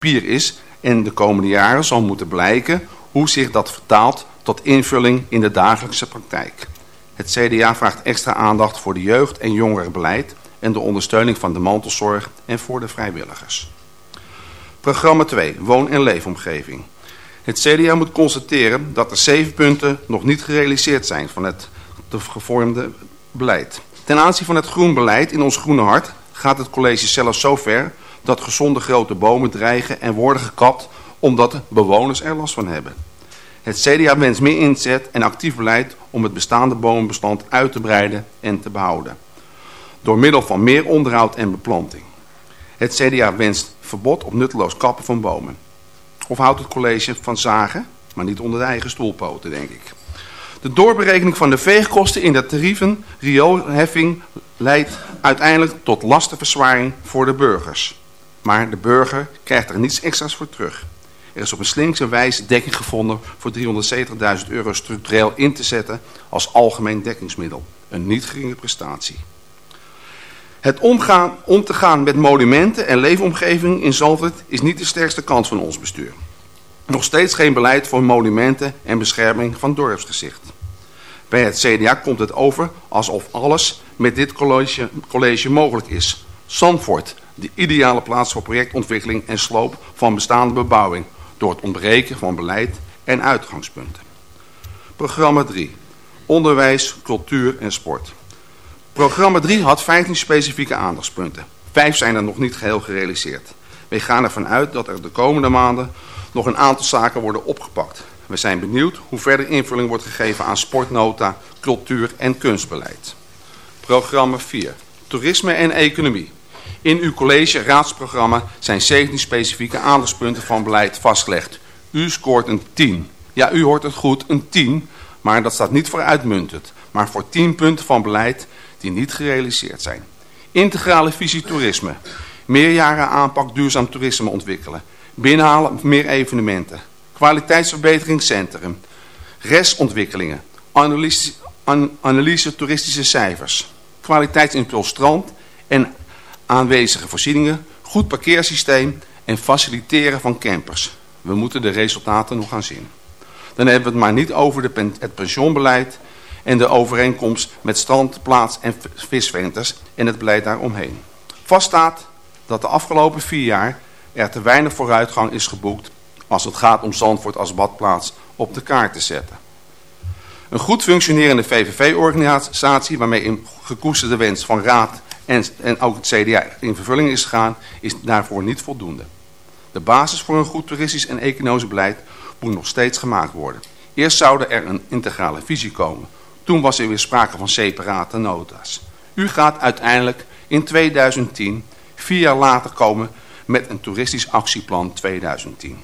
papier is en de komende jaren zal moeten blijken hoe zich dat vertaalt tot invulling in de dagelijkse praktijk. Het CDA vraagt extra aandacht voor de jeugd- en jongerenbeleid en de ondersteuning van de mantelzorg en voor de vrijwilligers. Programma 2, woon- en leefomgeving. Het CDA moet constateren dat er zeven punten nog niet gerealiseerd zijn van het gevormde beleid. Ten aanzien van het groenbeleid in ons groene hart gaat het college zelfs zo ver dat gezonde grote bomen dreigen en worden gekapt omdat bewoners er last van hebben. Het CDA wenst meer inzet en actief beleid om het bestaande bomenbestand uit te breiden en te behouden. Door middel van meer onderhoud en beplanting. Het CDA wenst verbod op nutteloos kappen van bomen. Of houdt het college van zagen, maar niet onder de eigen stoelpoten denk ik. De doorberekening van de veegkosten in de tarieven rioolheffing leidt uiteindelijk tot lastenverzwaring voor de burgers. Maar de burger krijgt er niets extra's voor terug. Er is op een slinkse wijze dekking gevonden voor 370.000 euro structureel in te zetten als algemeen dekkingsmiddel. Een niet geringe prestatie. Het omgaan, om te gaan met monumenten en leefomgeving in Zalvoort is niet de sterkste kant van ons bestuur. Nog steeds geen beleid voor monumenten en bescherming van dorpsgezicht. Bij het CDA komt het over alsof alles met dit college, college mogelijk is. Zandvoort, de ideale plaats voor projectontwikkeling en sloop van bestaande bebouwing door het ontbreken van beleid en uitgangspunten. Programma 3. Onderwijs, cultuur en sport. Programma 3 had 15 specifieke aandachtspunten. Vijf zijn er nog niet geheel gerealiseerd. Wij gaan ervan uit dat er de komende maanden nog een aantal zaken worden opgepakt. We zijn benieuwd hoe verder invulling wordt gegeven aan sportnota, cultuur en kunstbeleid. Programma 4. Toerisme en economie. In uw college raadsprogramma zijn 17 specifieke aandachtspunten van beleid vastgelegd. U scoort een 10. Ja, u hoort het goed, een 10. Maar dat staat niet voor uitmuntend. Maar voor 10 punten van beleid die niet gerealiseerd zijn. Integrale visie toerisme. Meerjaren aanpak duurzaam toerisme ontwikkelen. Binnenhalen meer evenementen. Kwaliteitsverbeteringscentrum. Restontwikkelingen. Analyse, an, toeristische cijfers. Kwaliteitsimpuls strand en aanwezige voorzieningen. Goed parkeersysteem en faciliteren van campers. We moeten de resultaten nog gaan zien. Dan hebben we het maar niet over de, het pensioenbeleid en de overeenkomst met strand, plaats en visventers en het beleid daaromheen. Vast staat dat de afgelopen vier jaar er te weinig vooruitgang is geboekt als het gaat om Zandvoort als badplaats op de kaart te zetten. Een goed functionerende VVV-organisatie waarmee een gekoesterde wens van raad en, en ook het CDA in vervulling is gegaan, is daarvoor niet voldoende. De basis voor een goed toeristisch en economisch beleid moet nog steeds gemaakt worden. Eerst zou er een integrale visie komen. Toen was er weer sprake van separate nota's. U gaat uiteindelijk in 2010, vier jaar later komen met een toeristisch actieplan 2010.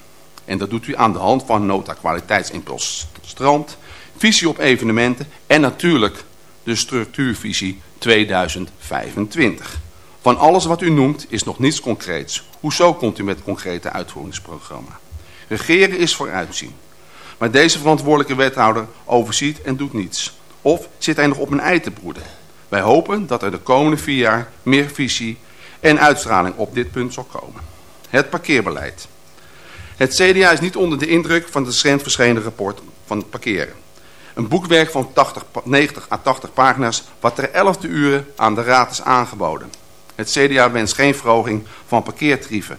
En dat doet u aan de hand van nota kwaliteitsimpuls strand, visie op evenementen en natuurlijk de structuurvisie 2025. Van alles wat u noemt is nog niets concreets. Hoezo komt u met concrete uitvoeringsprogramma? Regeren is vooruitzien. Maar deze verantwoordelijke wethouder overziet en doet niets. Of zit hij nog op een ei te broeden? Wij hopen dat er de komende vier jaar meer visie en uitstraling op dit punt zal komen. Het parkeerbeleid. Het CDA is niet onder de indruk van het recent verschenen rapport van het parkeren. Een boekwerk van 80, 90 à 80 pagina's wat ter 11 uren aan de raad is aangeboden. Het CDA wenst geen verhoging van parkeertrieven.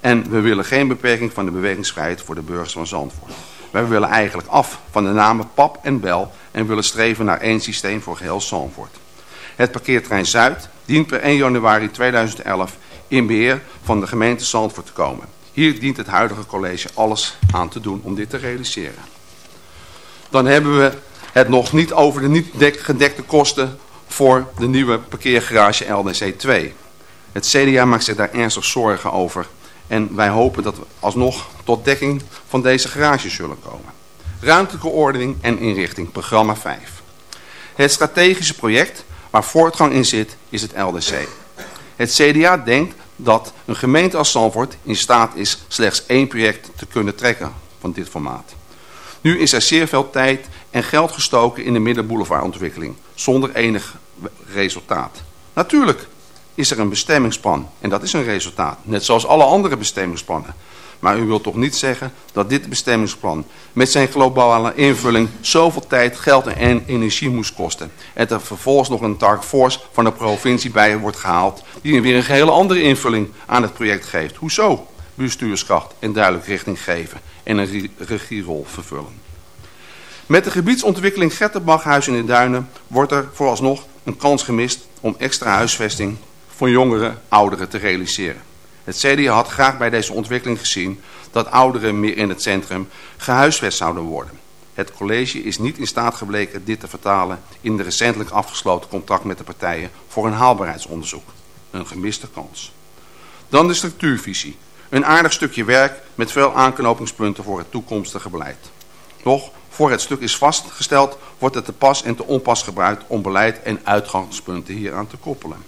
En we willen geen beperking van de bewegingsvrijheid voor de burgers van Zandvoort. Wij willen eigenlijk af van de namen PAP en BEL en willen streven naar één systeem voor geheel Zandvoort. Het parkeertrein Zuid dient per 1 januari 2011 in beheer van de gemeente Zandvoort te komen. Hier dient het huidige college alles aan te doen om dit te realiseren. Dan hebben we het nog niet over de niet gedekte kosten voor de nieuwe parkeergarage LDC 2. Het CDA maakt zich daar ernstig zorgen over. En wij hopen dat we alsnog tot dekking van deze garage zullen komen. Ruimtelijke ordening en inrichting, programma 5. Het strategische project waar voortgang in zit, is het LDC. Het CDA denkt dat een gemeente als Zandvoort in staat is slechts één project te kunnen trekken van dit formaat. Nu is er zeer veel tijd en geld gestoken in de middenboulevardontwikkeling, zonder enig resultaat. Natuurlijk, is er een bestemmingsplan. En dat is een resultaat, net zoals alle andere bestemmingsplannen. Maar u wilt toch niet zeggen dat dit bestemmingsplan met zijn globale invulling zoveel tijd, geld en energie moest kosten. En er vervolgens nog een taskforce van de provincie bij wordt gehaald die weer een gehele andere invulling aan het project geeft. Hoezo? Bestuurskracht en duidelijk richting geven en een regierol vervullen. Met de gebiedsontwikkeling Gettenbachhuis in de Duinen wordt er vooralsnog een kans gemist om extra huisvesting voor jongeren, ouderen te realiseren. Het CDA had graag bij deze ontwikkeling gezien dat ouderen meer in het centrum gehuisvest zouden worden. Het college is niet in staat gebleken dit te vertalen in de recentelijk afgesloten contract met de partijen voor een haalbaarheidsonderzoek. Een gemiste kans. Dan de structuurvisie. Een aardig stukje werk met veel aanknopingspunten voor het toekomstige beleid. Toch, voor het stuk is vastgesteld, wordt het te pas en te onpas gebruikt om beleid en uitgangspunten hieraan te koppelen.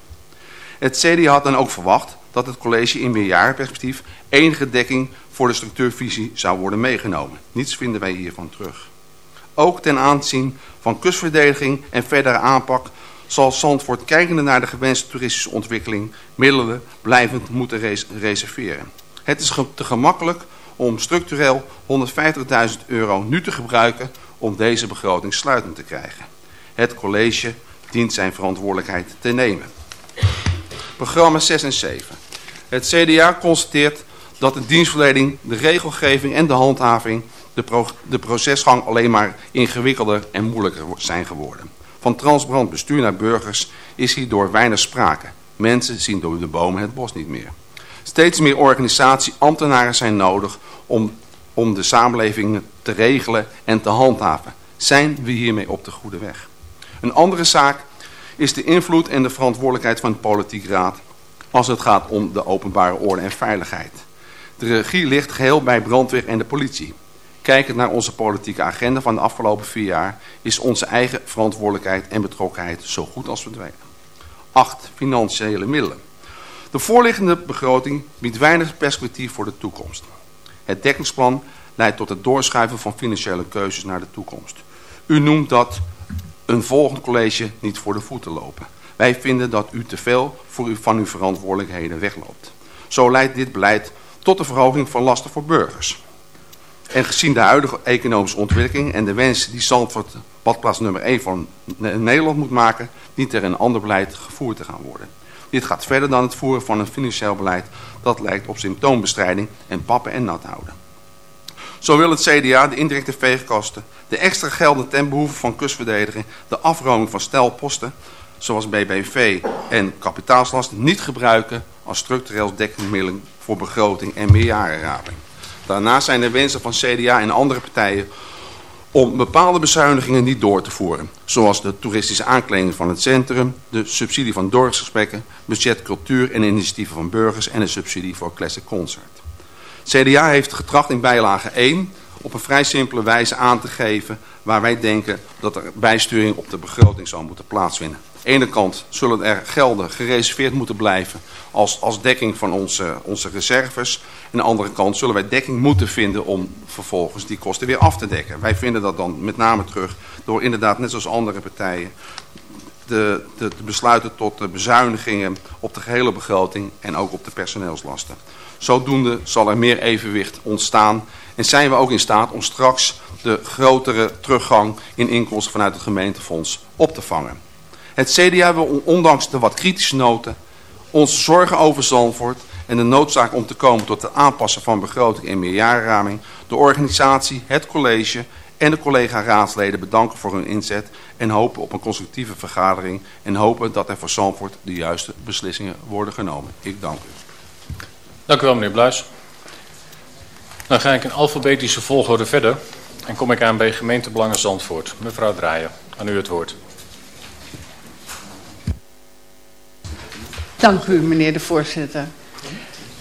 Het CDA had dan ook verwacht dat het college in meerjarenperspectief enige dekking voor de structuurvisie zou worden meegenomen. Niets vinden wij hiervan terug. Ook ten aanzien van kustverdediging en verdere aanpak zal Zandvoort kijkende naar de gewenste toeristische ontwikkeling middelen blijvend moeten reserveren. Het is te gemakkelijk om structureel 150.000 euro nu te gebruiken om deze begroting sluitend te krijgen. Het college dient zijn verantwoordelijkheid te nemen. Programma 6 en 7. Het CDA constateert dat de dienstverlening, de regelgeving en de handhaving de, de procesgang alleen maar ingewikkelder en moeilijker zijn geworden. Van transparant bestuur naar burgers is hierdoor weinig sprake. Mensen zien door de bomen het bos niet meer. Steeds meer organisatie, ambtenaren zijn nodig om, om de samenleving te regelen en te handhaven. Zijn we hiermee op de goede weg? Een andere zaak is de invloed en de verantwoordelijkheid van de politieke raad als het gaat om de openbare orde en veiligheid. De regie ligt geheel bij brandweer en de politie. Kijkend naar onze politieke agenda van de afgelopen vier jaar is onze eigen verantwoordelijkheid en betrokkenheid zo goed als verdwenen. 8. Financiële middelen. De voorliggende begroting biedt weinig perspectief voor de toekomst. Het dekkingsplan leidt tot het doorschuiven van financiële keuzes naar de toekomst. U noemt dat een volgend college niet voor de voeten lopen. Wij vinden dat u te veel voor van uw verantwoordelijkheden wegloopt. Zo leidt dit beleid tot de verhoging van lasten voor burgers. En gezien de huidige economische ontwikkeling en de wens die Zandvoort badplaats nummer 1 van Nederland moet maken, dient er een ander beleid gevoerd te gaan worden. Dit gaat verder dan het voeren van een financieel beleid dat lijkt op symptoombestrijding en pappen en nat houden. Zo wil het CDA de indirecte veegkosten, de extra gelden ten behoeve van kustverdediging, de afroming van stelposten, zoals BBV en kapitaalslast, niet gebruiken als structureel dekmiddel voor begroting en meerjarenrabing. Daarnaast zijn er wensen van CDA en andere partijen om bepaalde bezuinigingen niet door te voeren. Zoals de toeristische aankleding van het centrum, de subsidie van dorpsgesprekken, budget cultuur en initiatieven van burgers en de subsidie voor Classic Concert. CDA heeft getracht in bijlage 1 op een vrij simpele wijze aan te geven waar wij denken dat er bijsturing op de begroting zou moeten plaatsvinden. Ene kant zullen er gelden gereserveerd moeten blijven als, als dekking van onze, onze reserves. Aan de andere kant zullen wij dekking moeten vinden om vervolgens die kosten weer af te dekken. Wij vinden dat dan met name terug door inderdaad net zoals andere partijen de, de, de besluiten tot de bezuinigingen op de gehele begroting en ook op de personeelslasten. Zodoende zal er meer evenwicht ontstaan en zijn we ook in staat om straks de grotere teruggang in inkomsten vanuit het gemeentefonds op te vangen. Het CDA wil ondanks de wat kritische noten onze zorgen over Zandvoort en de noodzaak om te komen tot het aanpassen van begroting en meerjarenraming de organisatie, het college en de collega-raadsleden bedanken voor hun inzet en hopen op een constructieve vergadering en hopen dat er voor Zandvoort de juiste beslissingen worden genomen. Ik dank u. Dank u wel meneer Bluis. Dan ga ik in alfabetische volgorde verder en kom ik aan bij gemeentebelangen Zandvoort. Mevrouw Draaien, aan u het woord. Dank u, meneer de voorzitter.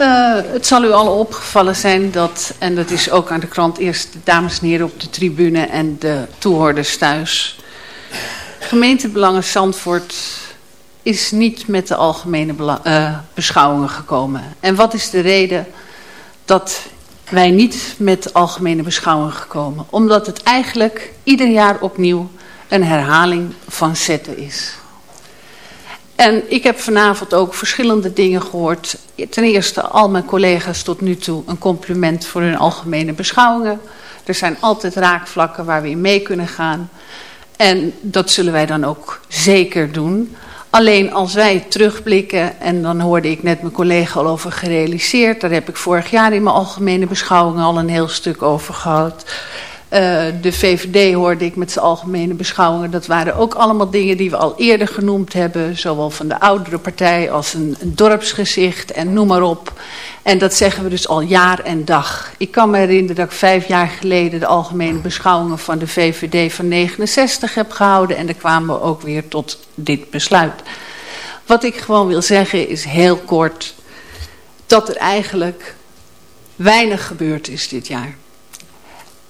Uh, het zal u al opgevallen zijn dat, en dat is ook aan de krant eerst de dames en heren op de tribune en de toehoorders thuis. Gemeentebelangen Zandvoort is niet met de algemene uh, beschouwingen gekomen. En wat is de reden dat wij niet met algemene beschouwingen gekomen? Omdat het eigenlijk ieder jaar opnieuw een herhaling van zetten is. En ik heb vanavond ook verschillende dingen gehoord. Ten eerste al mijn collega's tot nu toe een compliment voor hun algemene beschouwingen. Er zijn altijd raakvlakken waar we in mee kunnen gaan. En dat zullen wij dan ook zeker doen. Alleen als wij terugblikken, en dan hoorde ik net mijn collega al over gerealiseerd. Daar heb ik vorig jaar in mijn algemene beschouwingen al een heel stuk over gehad. Uh, de VVD hoorde ik met zijn algemene beschouwingen. Dat waren ook allemaal dingen die we al eerder genoemd hebben. Zowel van de oudere partij als een, een, dorpsgezicht en noem maar op. En dat zeggen we dus al jaar en dag. Ik kan me herinneren dat ik vijf jaar geleden de algemene beschouwingen van de VVD van 69 heb gehouden. En daar kwamen we ook weer tot dit besluit. Wat ik gewoon wil zeggen is heel kort dat er eigenlijk weinig gebeurd is dit jaar.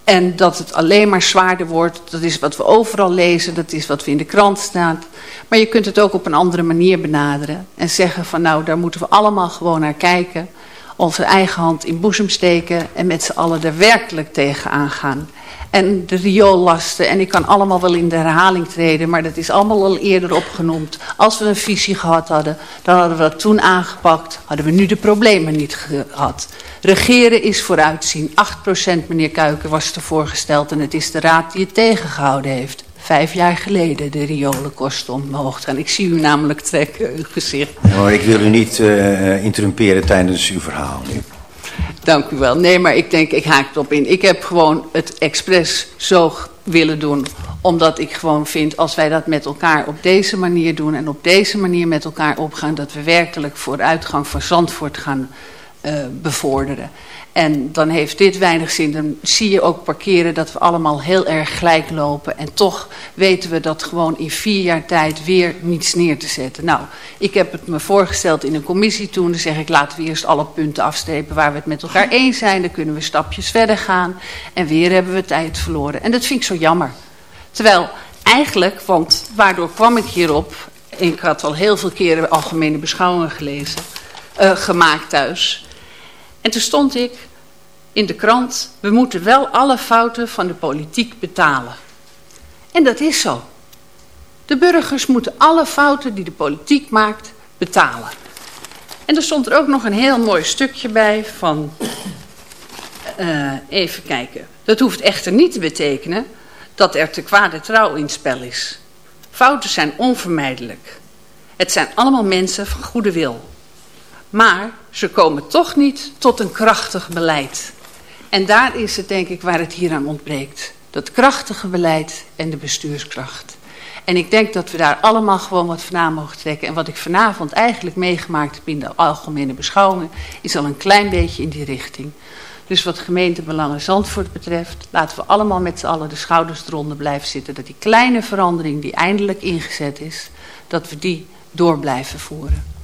En dat het alleen maar zwaarder wordt, dat is wat we overal lezen, dat is wat we in de krant staat. Maar je kunt het ook op een andere manier benaderen. En zeggen van nou, daar moeten we allemaal gewoon naar kijken. Onze eigen hand in boezem steken en met z'n allen er werkelijk tegen aangaan. En de rioolasten, en ik kan allemaal wel in de herhaling treden, maar dat is allemaal al eerder opgenoemd. Als we een visie gehad hadden, dan hadden we dat toen aangepakt, hadden we nu de problemen niet gehad. Regeren is vooruitzien. 8% meneer Kuiken was er voorgesteld en het is de raad die het tegengehouden heeft. Vijf jaar geleden de riolenkosten omhoog gaan. Ik zie u namelijk trekken, uw gezicht. Nou, ik wil u niet uh, interrumperen tijdens uw verhaal nu. Dank u wel. Nee, maar ik denk, ik haak het op in. Ik heb gewoon het expres zo willen doen. Omdat ik gewoon vind, als wij dat met elkaar op deze manier doen... en op deze manier met elkaar opgaan... dat we werkelijk vooruitgang van Zandvoort gaan uh, bevorderen. En dan heeft dit weinig zin. Dan zie je ook parkeren dat we allemaal heel erg gelijk lopen. En toch weten we dat gewoon in vier jaar tijd weer niets neer te zetten. Nou, ik heb het me voorgesteld in een commissie toen. Dan zeg ik, laten we eerst alle punten afstrepen waar we het met elkaar eens zijn. Dan kunnen we stapjes verder gaan. En weer hebben we tijd verloren. En dat vind ik zo jammer. Terwijl eigenlijk, want waardoor kwam ik hierop... Ik had al heel veel keren algemene beschouwingen gelezen, uh, gemaakt thuis... En toen stond ik in de krant, we moeten wel alle fouten van de politiek betalen. En dat is zo. De burgers moeten alle fouten die de politiek maakt betalen. En er stond er ook nog een heel mooi stukje bij van, uh, even kijken. Dat hoeft echter niet te betekenen dat er te kwade trouw in spel is. Fouten zijn onvermijdelijk. Het zijn allemaal mensen van goede wil. Maar ze komen toch niet tot een krachtig beleid. En daar is het denk ik waar het hier aan ontbreekt. Dat krachtige beleid en de bestuurskracht. En ik denk dat we daar allemaal gewoon wat vandaan mogen trekken. En wat ik vanavond eigenlijk meegemaakt heb in de algemene beschouwingen... is al een klein beetje in die richting. Dus wat gemeentebelangen Zandvoort betreft... laten we allemaal met z'n allen de schouders eronder blijven zitten... dat die kleine verandering die eindelijk ingezet is... dat we die door blijven voeren.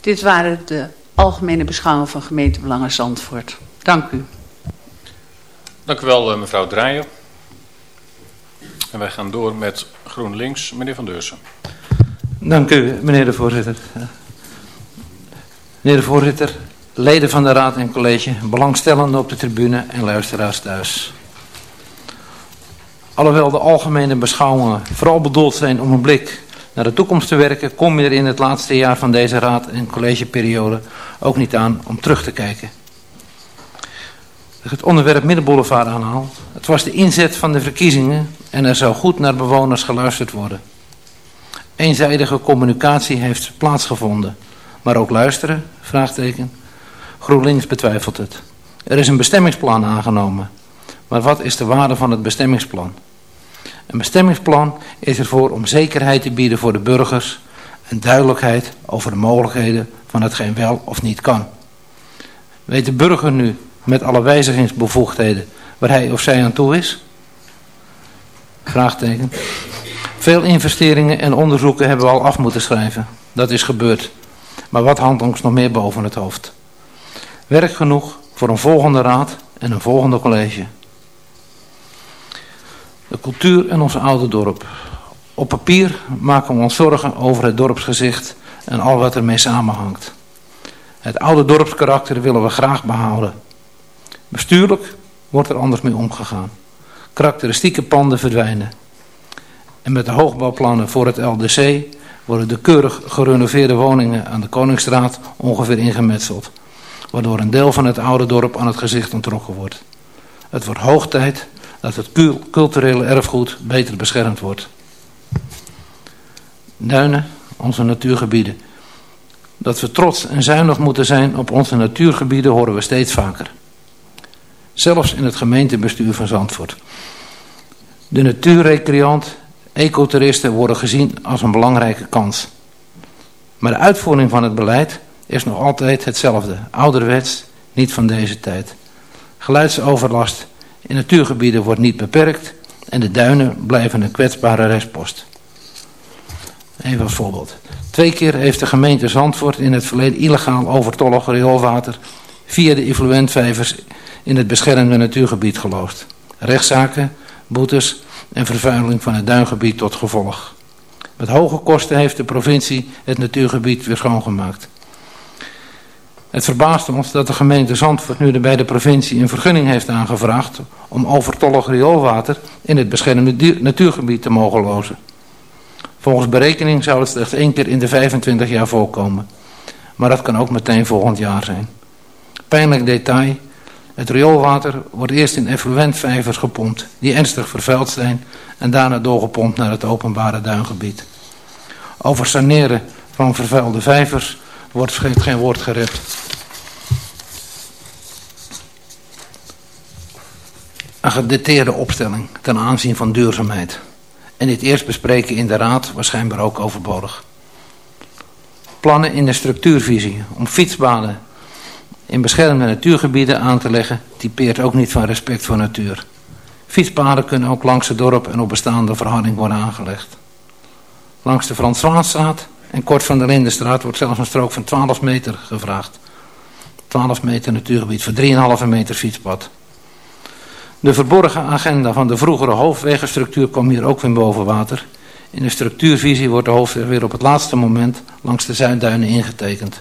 Dit waren de algemene beschouwingen van gemeentebelangen Zandvoort. Dank u. Dank u wel, eh, mevrouw Draaier. En wij gaan door met GroenLinks, meneer Van Deursen. Dank u, meneer de voorzitter. Meneer de voorzitter, leden van de raad en college, belangstellenden op de tribune en luisteraars thuis. Alhoewel de algemene beschouwingen vooral bedoeld zijn om een blik naar de toekomst te werken, kom je er in het laatste jaar van deze raad en collegeperiode ook niet aan om terug te kijken. Het onderwerp Middenboulevard aanhaalt. Het was de inzet van de verkiezingen en er zou goed naar bewoners geluisterd worden. Eenzijdige communicatie heeft plaatsgevonden, maar ook luisteren? Vraagteken. GroenLinks betwijfelt het. Er is een bestemmingsplan aangenomen. Maar wat is de waarde van het bestemmingsplan? Een bestemmingsplan is ervoor om zekerheid te bieden voor de burgers en duidelijkheid over de mogelijkheden van hetgeen wel of niet kan. Weet de burger nu met alle wijzigingsbevoegdheden waar hij of zij aan toe is? Vraagteken. Veel investeringen en onderzoeken hebben we al af moeten schrijven. Dat is gebeurd. Maar wat hangt ons nog meer boven het hoofd? Werk genoeg voor een volgende raad en een volgende college. De cultuur en ons oude dorp. Op papier maken we ons zorgen over het dorpsgezicht en al wat ermee samenhangt. Het oude dorpskarakter willen we graag behouden. Bestuurlijk wordt er anders mee omgegaan. Karakteristieke panden verdwijnen. En met de hoogbouwplannen voor het LDC worden de keurig gerenoveerde woningen aan de Koningsstraat ongeveer ingemetseld, waardoor een deel van het oude dorp aan het gezicht ontrokken wordt. Het wordt hoog tijd dat het culturele erfgoed beter beschermd wordt. Duinen, onze natuurgebieden. Dat we trots en zuinig moeten zijn op onze natuurgebieden horen we steeds vaker. Zelfs in het gemeentebestuur van Zandvoort. De natuurrecreant, ecotoeristen worden gezien als een belangrijke kans. Maar de uitvoering van het beleid is nog altijd hetzelfde. Ouderwets, niet van deze tijd. Geluidsoverlast in natuurgebieden wordt niet beperkt en de duinen blijven een kwetsbare restpost. Even voorbeeld. Twee keer heeft de gemeente Zandvoort in het verleden illegaal overtollig rioolwater via de effluentvijvers in het beschermde natuurgebied geloosd. Rechtszaken, boetes en vervuiling van het duingebied tot gevolg. Met hoge kosten heeft de provincie het natuurgebied weer schoongemaakt. Het verbaast ons dat de gemeente Zandvoort nu bij de provincie een vergunning heeft aangevraagd om overtollig rioolwater in het beschermde natuurgebied te mogen lozen. Volgens berekening zou het slechts één keer in de 25 jaar voorkomen. Maar dat kan ook meteen volgend jaar zijn. Pijnlijk detail. Het rioolwater wordt eerst in effluentvijvers gepompt, die ernstig vervuild zijn, en daarna doorgepompt naar het openbare duingebied. Over saneren van vervuilde vijvers wordt geen woord gerept. Een opstelling ten aanzien van duurzaamheid. En dit eerst bespreken in de raad waarschijnlijk ook overbodig. Plannen in de structuurvisie om fietsbanen in beschermde natuurgebieden aan te leggen typeert ook niet van respect voor natuur. Fietspaden kunnen ook langs het dorp en op bestaande verharding worden aangelegd. Langs de Frans Zwaanstraat en kort van de Lindenstraat wordt zelfs een strook van 12 meter gevraagd. 12 meter natuurgebied voor 3,5 meter fietspad. De verborgen agenda van de vroegere hoofdwegenstructuur kwam hier ook weer boven water. In de structuurvisie wordt de hoofdweg weer op het laatste moment langs de Zuidduinen ingetekend.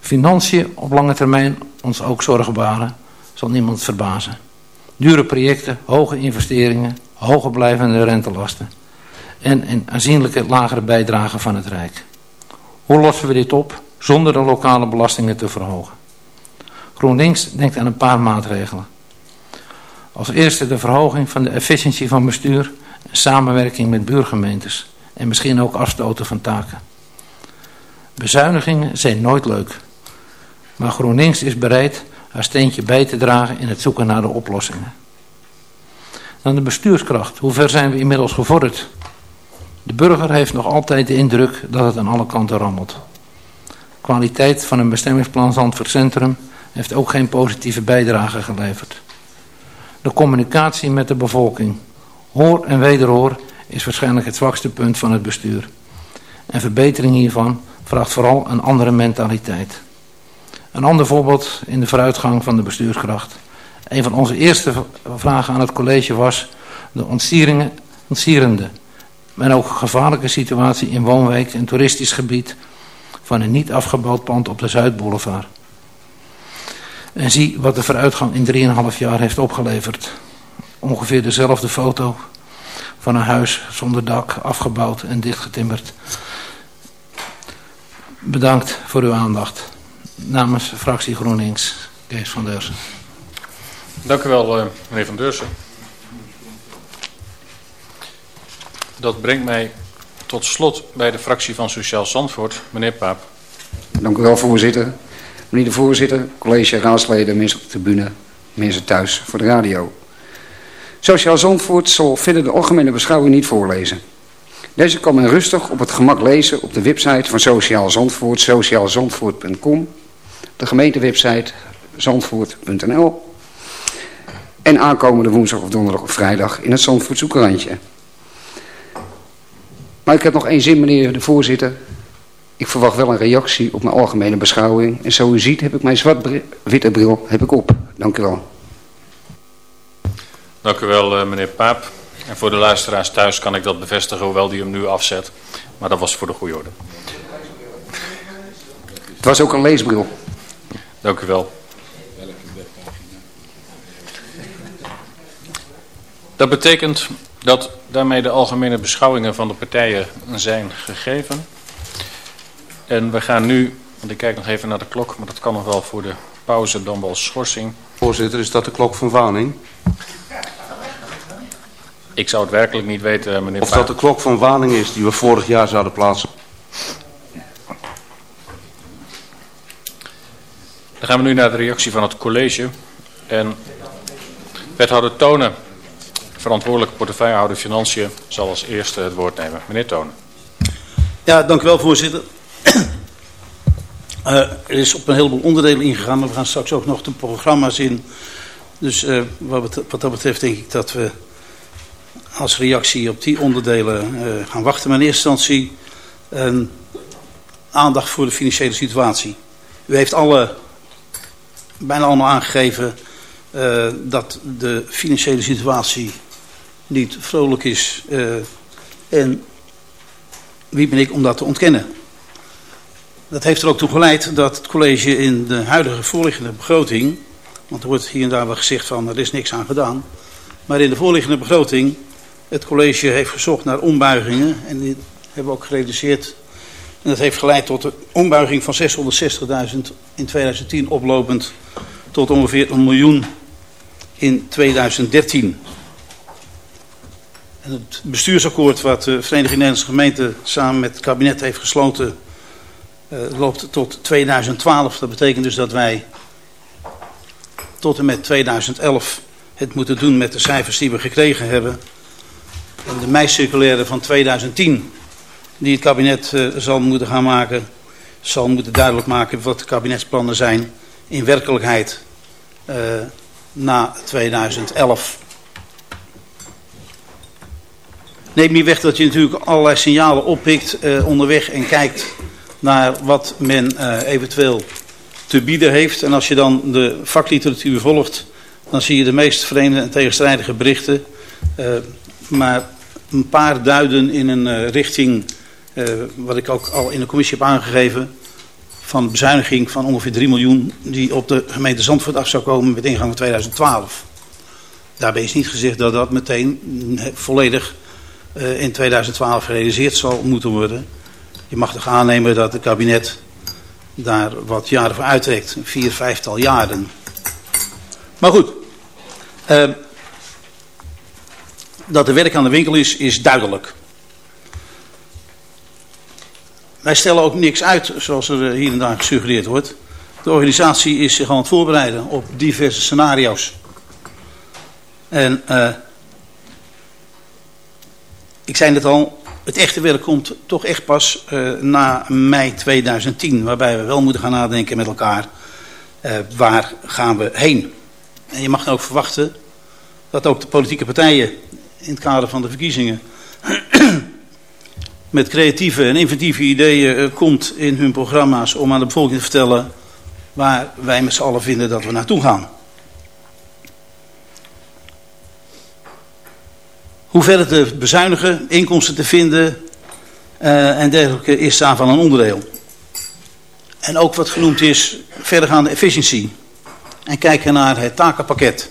Financiën op lange termijn ons ook zorgen baren, zal niemand verbazen. Dure projecten, hoge investeringen, hoge blijvende rentelasten en een aanzienlijke lagere bijdrage van het Rijk. Hoe lossen we dit op zonder de lokale belastingen te verhogen? GroenLinks denkt aan een paar maatregelen. Als eerste de verhoging van de efficiëntie van bestuur en samenwerking met buurgemeentes en misschien ook afstoten van taken. Bezuinigingen zijn nooit leuk, maar GroenLinks is bereid haar steentje bij te dragen in het zoeken naar de oplossingen. Dan de bestuurskracht. Hoe ver zijn we inmiddels gevorderd? De burger heeft nog altijd de indruk dat het aan alle kanten rammelt. Kwaliteit van een bestemmingsplan Zandvoort Centrum heeft ook geen positieve bijdrage geleverd. De communicatie met de bevolking, hoor en wederhoor, is waarschijnlijk het zwakste punt van het bestuur. En verbetering hiervan vraagt vooral een andere mentaliteit. Een ander voorbeeld in de vooruitgang van de bestuurskracht. Een van onze eerste vragen aan het college was de ontsierende, maar ook gevaarlijke situatie in woonwijk en toeristisch gebied van een niet afgebouwd pand op de Zuidboulevard. En zie wat de vooruitgang in 3,5 jaar heeft opgeleverd. Ongeveer dezelfde foto van een huis zonder dak, afgebouwd en dichtgetimmerd. Bedankt voor uw aandacht. Namens fractie GroenLinks, Kees van Deursen. Dank u wel, eh, meneer Van Deursen. Dat brengt mij tot slot bij de fractie van Sociaal Zandvoort, meneer Paap. Dank u wel, voorzitter. Meneer de voorzitter, college, raadsleden, mensen op de tribune, mensen thuis voor de radio. Sociaal Zandvoort zal verder de algemene beschouwing niet voorlezen. Deze kan men rustig op het gemak lezen op de website van Sociaal Zandvoort, sociaalzandvoort.com, de gemeentewebsite zandvoort.nl en aankomende woensdag of donderdag of vrijdag in het Zandvoortse. Maar ik heb nog één zin, meneer de voorzitter. Ik verwacht wel een reactie op mijn algemene beschouwing. En zo u ziet heb ik mijn zwart-witte bril heb ik op. Dank u wel. Dank u wel, eh, meneer Paap. En voor de luisteraars thuis kan ik dat bevestigen, hoewel die hem nu afzet. Maar dat was voor de goede orde. Het was ook een leesbril. Dank u wel. Dat betekent Dat daarmee de algemene beschouwingen van de partijen zijn gegeven. En we gaan nu, want ik kijk nog even naar de klok, maar dat kan nog wel voor de pauze dan wel schorsing. Voorzitter, is dat de klok van Waning? Ik zou het werkelijk niet weten, meneer Of dat de klok van Waning is die we vorig jaar zouden plaatsen? Dan gaan we nu naar de reactie van het college. En wethouder Tonen, verantwoordelijk portefeuillehouder Financiën, zal als eerste het woord nemen. Meneer Tonen. Ja, dank u wel, voorzitter. Uh, er is op een heleboel onderdelen ingegaan, maar we gaan straks ook nog de programma's in. Dus uh, wat, wat, dat betreft denk ik dat we als reactie op die onderdelen uh, gaan wachten. Maar in eerste instantie aandacht voor de financiële situatie. U heeft alle, bijna allemaal aangegeven dat de financiële situatie niet vrolijk is. en wie ben ik om dat te ontkennen? Dat heeft er ook toe geleid dat het college in de huidige voorliggende begroting... want er wordt hier en daar wel gezegd van er is niks aan gedaan... maar in de voorliggende begroting het college heeft gezocht naar ombuigingen... en die hebben we ook gereduceerd. En dat heeft geleid tot een ombuiging van 660.000 in 2010 oplopend... tot ongeveer een miljoen in 2013. Het bestuursakkoord wat de Vereniging Nederlandse Gemeenten samen met het kabinet heeft gesloten uh, loopt tot 2012. Dat betekent dus dat wij tot en met 2011 het moeten doen met de cijfers die we gekregen hebben. En de meicirculaire van 2010, die het kabinet uh, zal moeten gaan maken, zal moeten duidelijk maken wat de kabinetsplannen zijn in werkelijkheid uh, na 2011. Neem niet weg dat je natuurlijk allerlei signalen oppikt uh, onderweg en kijkt naar wat men uh, eventueel te bieden heeft. En als je dan de vakliteratuur volgt, dan zie je de meest vreemde en tegenstrijdige berichten. Uh, maar een paar duiden in een richting, wat ik ook al in de commissie heb aangegeven, van bezuiniging van ongeveer 3 miljoen die op de gemeente Zandvoort af zou komen met ingang van 2012. Daarbij is niet gezegd dat dat meteen volledig in 2012 gerealiseerd zal moeten worden. Je mag toch aannemen dat het kabinet daar wat jaren voor uittrekt. Vier, vijftal jaren. Maar goed. Uh, dat er werk aan de winkel is, is duidelijk. Wij stellen ook niks uit, zoals er hier en daar gesuggereerd wordt. De organisatie is zich aan het voorbereiden op diverse scenario's. En uh, ik zei het al, het echte werk komt toch echt pas uh, na mei 2010. Waarbij we wel moeten gaan nadenken met elkaar. Uh, waar gaan we heen? En je mag dan ook verwachten dat ook de politieke partijen in het kader van de verkiezingen met creatieve en inventieve ideeën uh, komt in hun programma's om aan de bevolking te vertellen waar wij met z'n allen vinden dat we naartoe gaan. Hoe verder te bezuinigen, inkomsten te vinden uh, en dergelijke is daarvan een onderdeel. En ook wat genoemd is verdergaande efficiëntie. En kijken naar het takenpakket.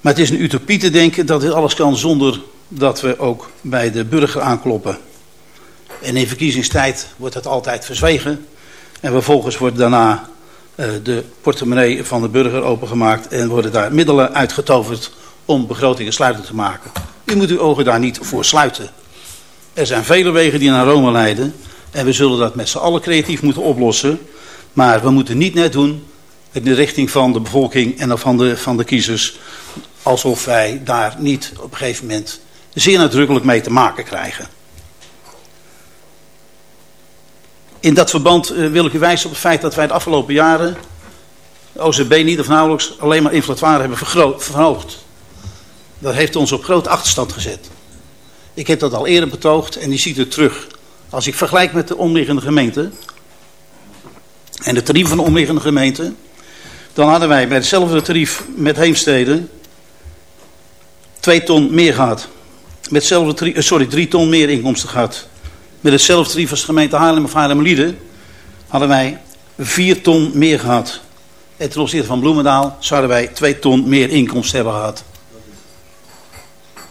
Maar het is een utopie te denken dat dit alles kan zonder dat we ook bij de burger aankloppen. En in verkiezingstijd wordt dat altijd verzwegen. En vervolgens wordt daarna uh, de portemonnee van de burger opengemaakt en worden daar middelen uitgetoverd om begrotingen sluitend te maken. U moet uw ogen daar niet voor sluiten. Er zijn vele wegen die naar Rome leiden. En we zullen dat met z'n allen creatief moeten oplossen. Maar we moeten niet net doen in de richting van de bevolking en van de, van de kiezers. Alsof wij daar niet op een gegeven moment zeer nadrukkelijk mee te maken krijgen. In dat verband uh, wil ik u wijzen op het feit dat wij de afgelopen jaren... de OZB niet of nauwelijks alleen maar inflatoire hebben verhoogd. Dat heeft ons op grote achterstand gezet. Ik heb dat al eerder betoogd en die ziet het terug. Als ik vergelijk met de omliggende gemeenten en de tarieven van de omliggende gemeenten, dan hadden wij bij hetzelfde tarief met Heemstede 2 ton meer gehad. Met hetzelfde tarief, eh, sorry, 3 ton meer inkomsten gehad. Met hetzelfde tarief als de gemeente Haarlem of Haarlemmerlieden hadden wij 4 ton meer gehad. En ten opzichte van Bloemendaal zouden wij 2 ton meer inkomsten hebben gehad.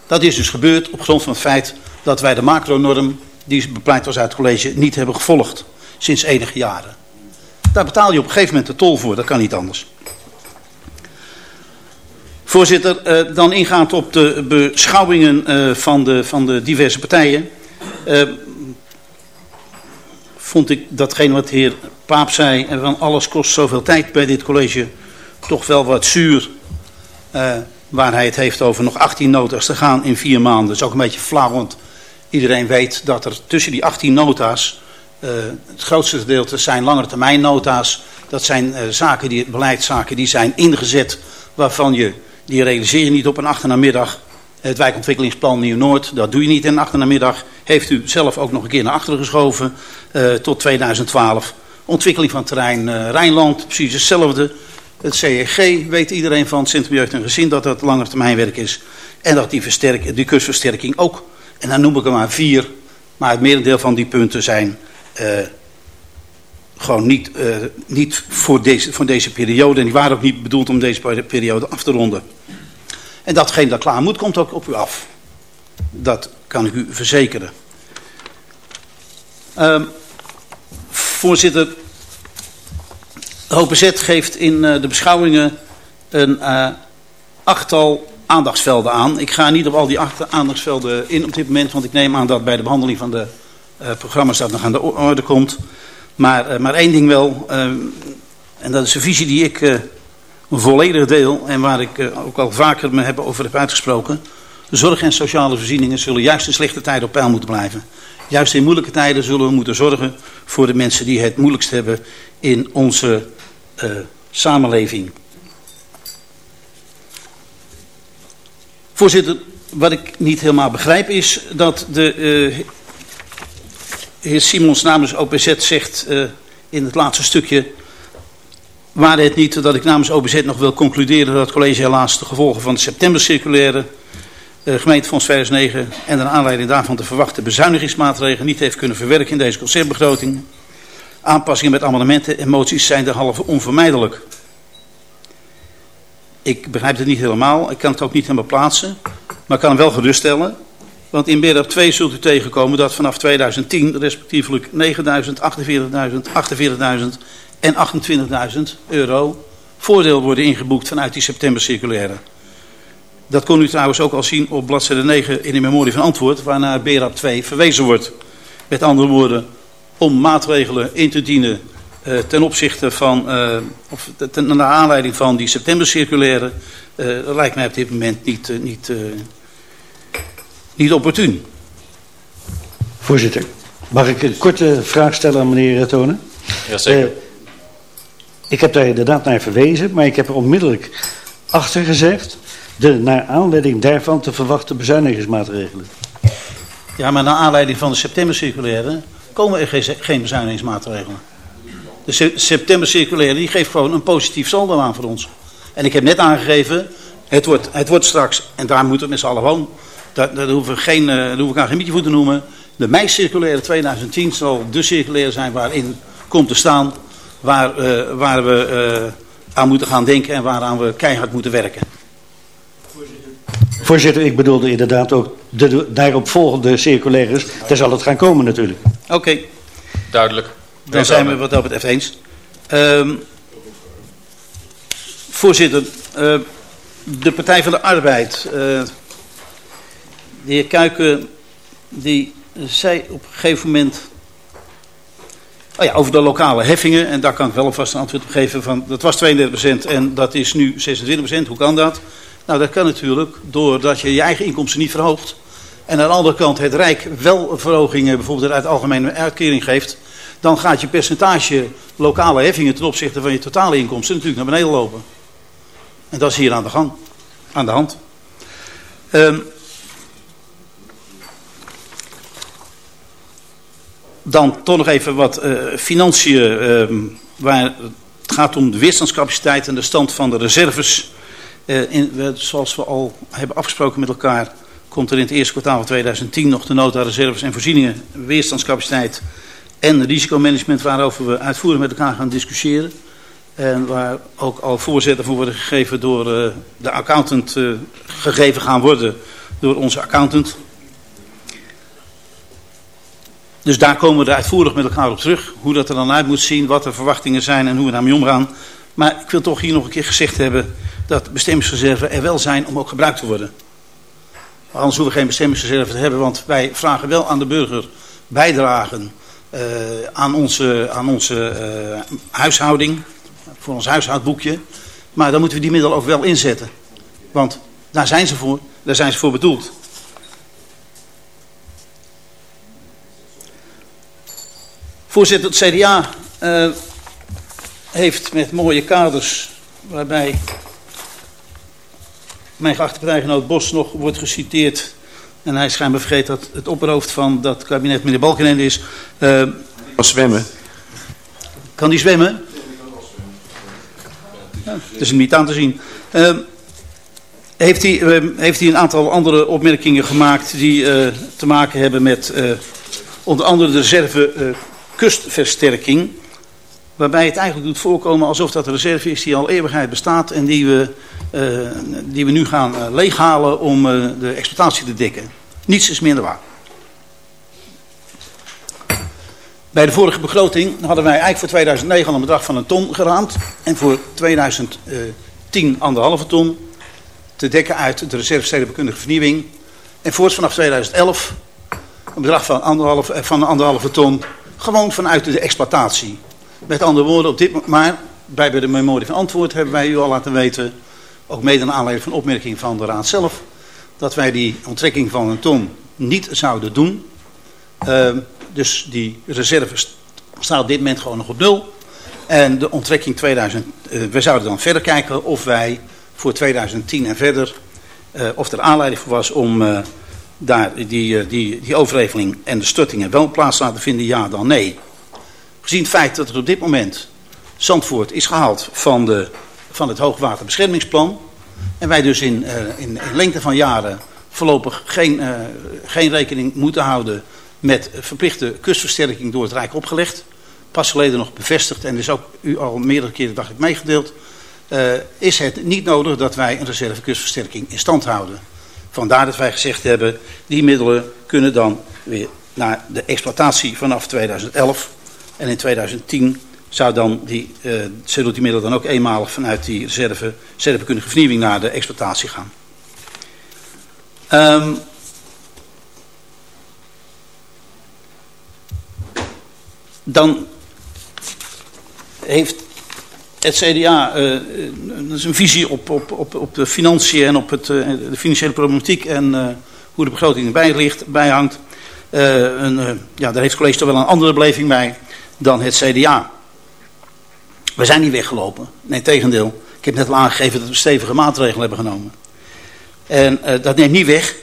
Dat is dus gebeurd op grond van het feit dat wij de macronorm die bepleit was uit het college niet hebben gevolgd sinds enige jaren. Daar betaal je op een gegeven moment de tol voor, dat kan niet anders. Voorzitter, eh, dan ingaand op de beschouwingen eh, van, de, van de diverse partijen... Eh, vond ik datgene wat de heer Paap zei... en van alles kost zoveel tijd bij dit college toch wel wat zuur... waar hij het heeft over nog 18 nota's te gaan in vier maanden. Dat is ook een beetje flauw, want iedereen weet dat er tussen die 18 nota's... het grootste gedeelte zijn langetermijn nota's. Dat zijn zaken die, beleidszaken die zijn ingezet waarvan je die realiseer je niet op een achternamiddag. Het wijkontwikkelingsplan Nieuw-Noord, dat doe je niet in een achternamiddag. Heeft u zelf ook nog een keer naar achteren geschoven uh, tot 2012. Ontwikkeling van terrein Rijnland, precies hetzelfde. Het CEG weet iedereen van het Centrum en Gezin dat dat langetermijnwerk is. En dat die, versterk, die kustversterking ook. En dan noem ik er maar vier. Maar het merendeel van die punten zijn uh, gewoon niet, uh, niet voor, deze, voor deze periode. En die waren ook niet bedoeld om deze periode af te ronden. En datgene dat klaar moet, komt ook op u af. Dat kan ik u verzekeren. Uh, voorzitter, HOPZ geeft in uh, de beschouwingen een uh, achttal aandachtsvelden aan. Ik ga niet op al die acht aandachtsvelden in op dit moment, want ik neem aan dat bij de behandeling van de uh, programma's dat nog aan de orde komt. Maar, uh, maar één ding wel, en dat is een visie die ik volledig deel en waar ik ook al vaker me heb over heb uitgesproken. Zorg en sociale voorzieningen zullen juist in slechte tijden op peil moeten blijven. Juist in moeilijke tijden zullen we moeten zorgen voor de mensen die het moeilijkst hebben in onze samenleving. Voorzitter, wat ik niet helemaal begrijp is dat de heer Simons namens OPZ zegt uh, in het laatste stukje... Waar het niet dat ik namens OPZ nog wil concluderen dat het college helaas de gevolgen van de septembercirculaire uh, gemeentefonds 2009 en naar aanleiding daarvan te verwachten bezuinigingsmaatregelen niet heeft kunnen verwerken in deze concertbegroting. Aanpassingen met amendementen en moties zijn derhalve onvermijdelijk. Ik begrijp het niet helemaal, ik kan het ook niet helemaal plaatsen, maar ik kan hem wel geruststellen want in BERAP 2 zult u tegenkomen dat vanaf 2010 respectievelijk 9.000, 48.000, 48.000 en 28.000 euro voordeel worden ingeboekt vanuit die september-circulaire. Dat kon u trouwens ook al zien op bladzijde 9 in de memorie van antwoord, waarnaar BERAP 2 verwezen wordt. Met andere woorden, om maatregelen in te dienen uh, ten opzichte van, uh, of ten, naar aanleiding van die september-circulaire, uh, lijkt mij op dit moment niet, niet niet opportun. Voorzitter, mag ik een korte vraag stellen aan meneer Tonen? Jazeker. Uh, ik heb daar inderdaad naar verwezen, maar ik heb er onmiddellijk achter gezegd... de naar aanleiding daarvan te verwachten bezuinigingsmaatregelen. Ja, maar naar aanleiding van de septembercirculaire komen er geen, bezuinigingsmaatregelen. De septembercirculaire die geeft gewoon een positief saldo aan voor ons. En ik heb net aangegeven, het wordt, het wordt straks, en daar moeten we met z'n allen gewoon dat, hoeven we geen, uh, dat hoef ik aan geen mietje voor te noemen. De mei-circulaire 2010 zal de circulaire zijn waarin komt te staan waar, uh, waar we uh, aan moeten gaan denken en waaraan we keihard moeten werken. Voorzitter, ik bedoelde inderdaad ook de daarop volgende circulaires. Daar zal het gaan komen natuurlijk. Oké. Okay. Duidelijk. Dan zijn we wat dat betreft eens. Um, voorzitter, uh, de Partij van de Arbeid... Uh, de heer Kuiken die zei op een gegeven moment... Oh ja, over de lokale heffingen, en daar kan ik wel alvast een antwoord op geven. Van, dat was 32% en dat is nu 26%. Hoe kan dat? Nou, dat kan natuurlijk doordat je je eigen inkomsten niet verhoogt. En aan de andere kant het Rijk wel verhogingen bijvoorbeeld uit algemene uitkering geeft. Dan gaat je percentage lokale heffingen ten opzichte van je totale inkomsten natuurlijk naar beneden lopen. En dat is hier aan de gang. Aan de hand. Um, Dan toch nog even wat uh, financiën, uh, waar het gaat om de weerstandscapaciteit en de stand van de reserves. Uh, in, zoals we al hebben afgesproken met elkaar, komt er in het eerste kwartaal van 2010 nog de nota reserves en voorzieningen, weerstandscapaciteit en risicomanagement waarover we uitvoerig met elkaar gaan discussiëren. En waar ook al voorzitter voor worden gegeven door uh, de accountant uh, gegeven gaan worden door onze accountant. Dus daar komen we er uitvoerig met elkaar op terug. Hoe dat er dan uit moet zien, wat de verwachtingen zijn en hoe we daarmee omgaan. Maar ik wil toch hier nog een keer gezegd hebben dat bestemmingsreserven er wel zijn om ook gebruikt te worden. Anders hoeven we geen bestemmingsreserve te hebben, want wij vragen wel aan de burger bijdragen uh, aan onze, aan onze uh, huishouding, voor ons huishoudboekje. Maar dan moeten we die middelen ook wel inzetten. Want daar zijn ze voor, daar zijn ze voor bedoeld. Voorzitter, het CDA uh, heeft met mooie kaders waarbij mijn geachte partijgenoot Bos nog wordt geciteerd. En hij schijnbaar vergeet dat het opperhoofd van dat kabinet meneer Balkenende is. Uh, kan zwemmen. Kan die zwemmen? Ja, het is hem niet aan te zien. Uh, heeft, hij, uh, heeft hij een aantal andere opmerkingen gemaakt die uh, te maken hebben met uh, onder andere de reserve kustversterking. Waarbij het eigenlijk doet voorkomen alsof dat een reserve is die al eeuwigheid bestaat en die we, die we nu gaan leeghalen om de exploitatie te dekken. Niets is minder waar. Bij de vorige begroting hadden wij eigenlijk voor 2009 al een bedrag van een ton geraamd. En voor 2010 anderhalve ton te dekken uit de reserve stedenbekundige vernieuwing. En voorts vanaf 2011 een bedrag van anderhalve, van anderhalve ton gewoon vanuit de exploitatie. Met andere woorden, op dit, maar bij de memorie van antwoord hebben wij u al laten weten, ook mede naar aanleiding van opmerking van de raad zelf, dat wij die onttrekking van een ton niet zouden doen. Uh, dus die reserve staat op dit moment gewoon nog op nul. En de onttrekking 2000, uh, we zouden dan verder kijken of wij voor 2010 en verder, uh, of er aanleiding voor was om uh, daar die, die, die overleveling en de stuttingen wel plaats te laten vinden, ja dan nee. Gezien het feit dat er op dit moment Zandvoort is gehaald van, de, van het hoogwaterbeschermingsplan. En wij dus in, in, in lengte van jaren voorlopig geen, geen rekening moeten houden met verplichte kustversterking door het Rijk opgelegd. Pas geleden nog bevestigd en is ook u al meerdere keren dacht ik meegedeeld. Uh, is het niet nodig dat wij een reserve kustversterking in stand houden. Vandaar dat wij gezegd hebben, die middelen kunnen dan weer naar de exploitatie vanaf 2011. En in 2010 zou dan die, uh, zullen die dan ook eenmalig vanuit die reserve, reservekundige vernieuwing naar de exploitatie gaan. Um, dan heeft het CDA uh, een visie op, op, op, op de financiën en op het, de financiële problematiek en hoe de begroting erbij ligt, bijhangt. Een, ja, daar heeft het college toch wel een andere beleving bij dan het CDA. We zijn niet weggelopen. Nee, tegendeel. Ik heb net al aangegeven dat we stevige maatregelen hebben genomen. En dat neemt niet weg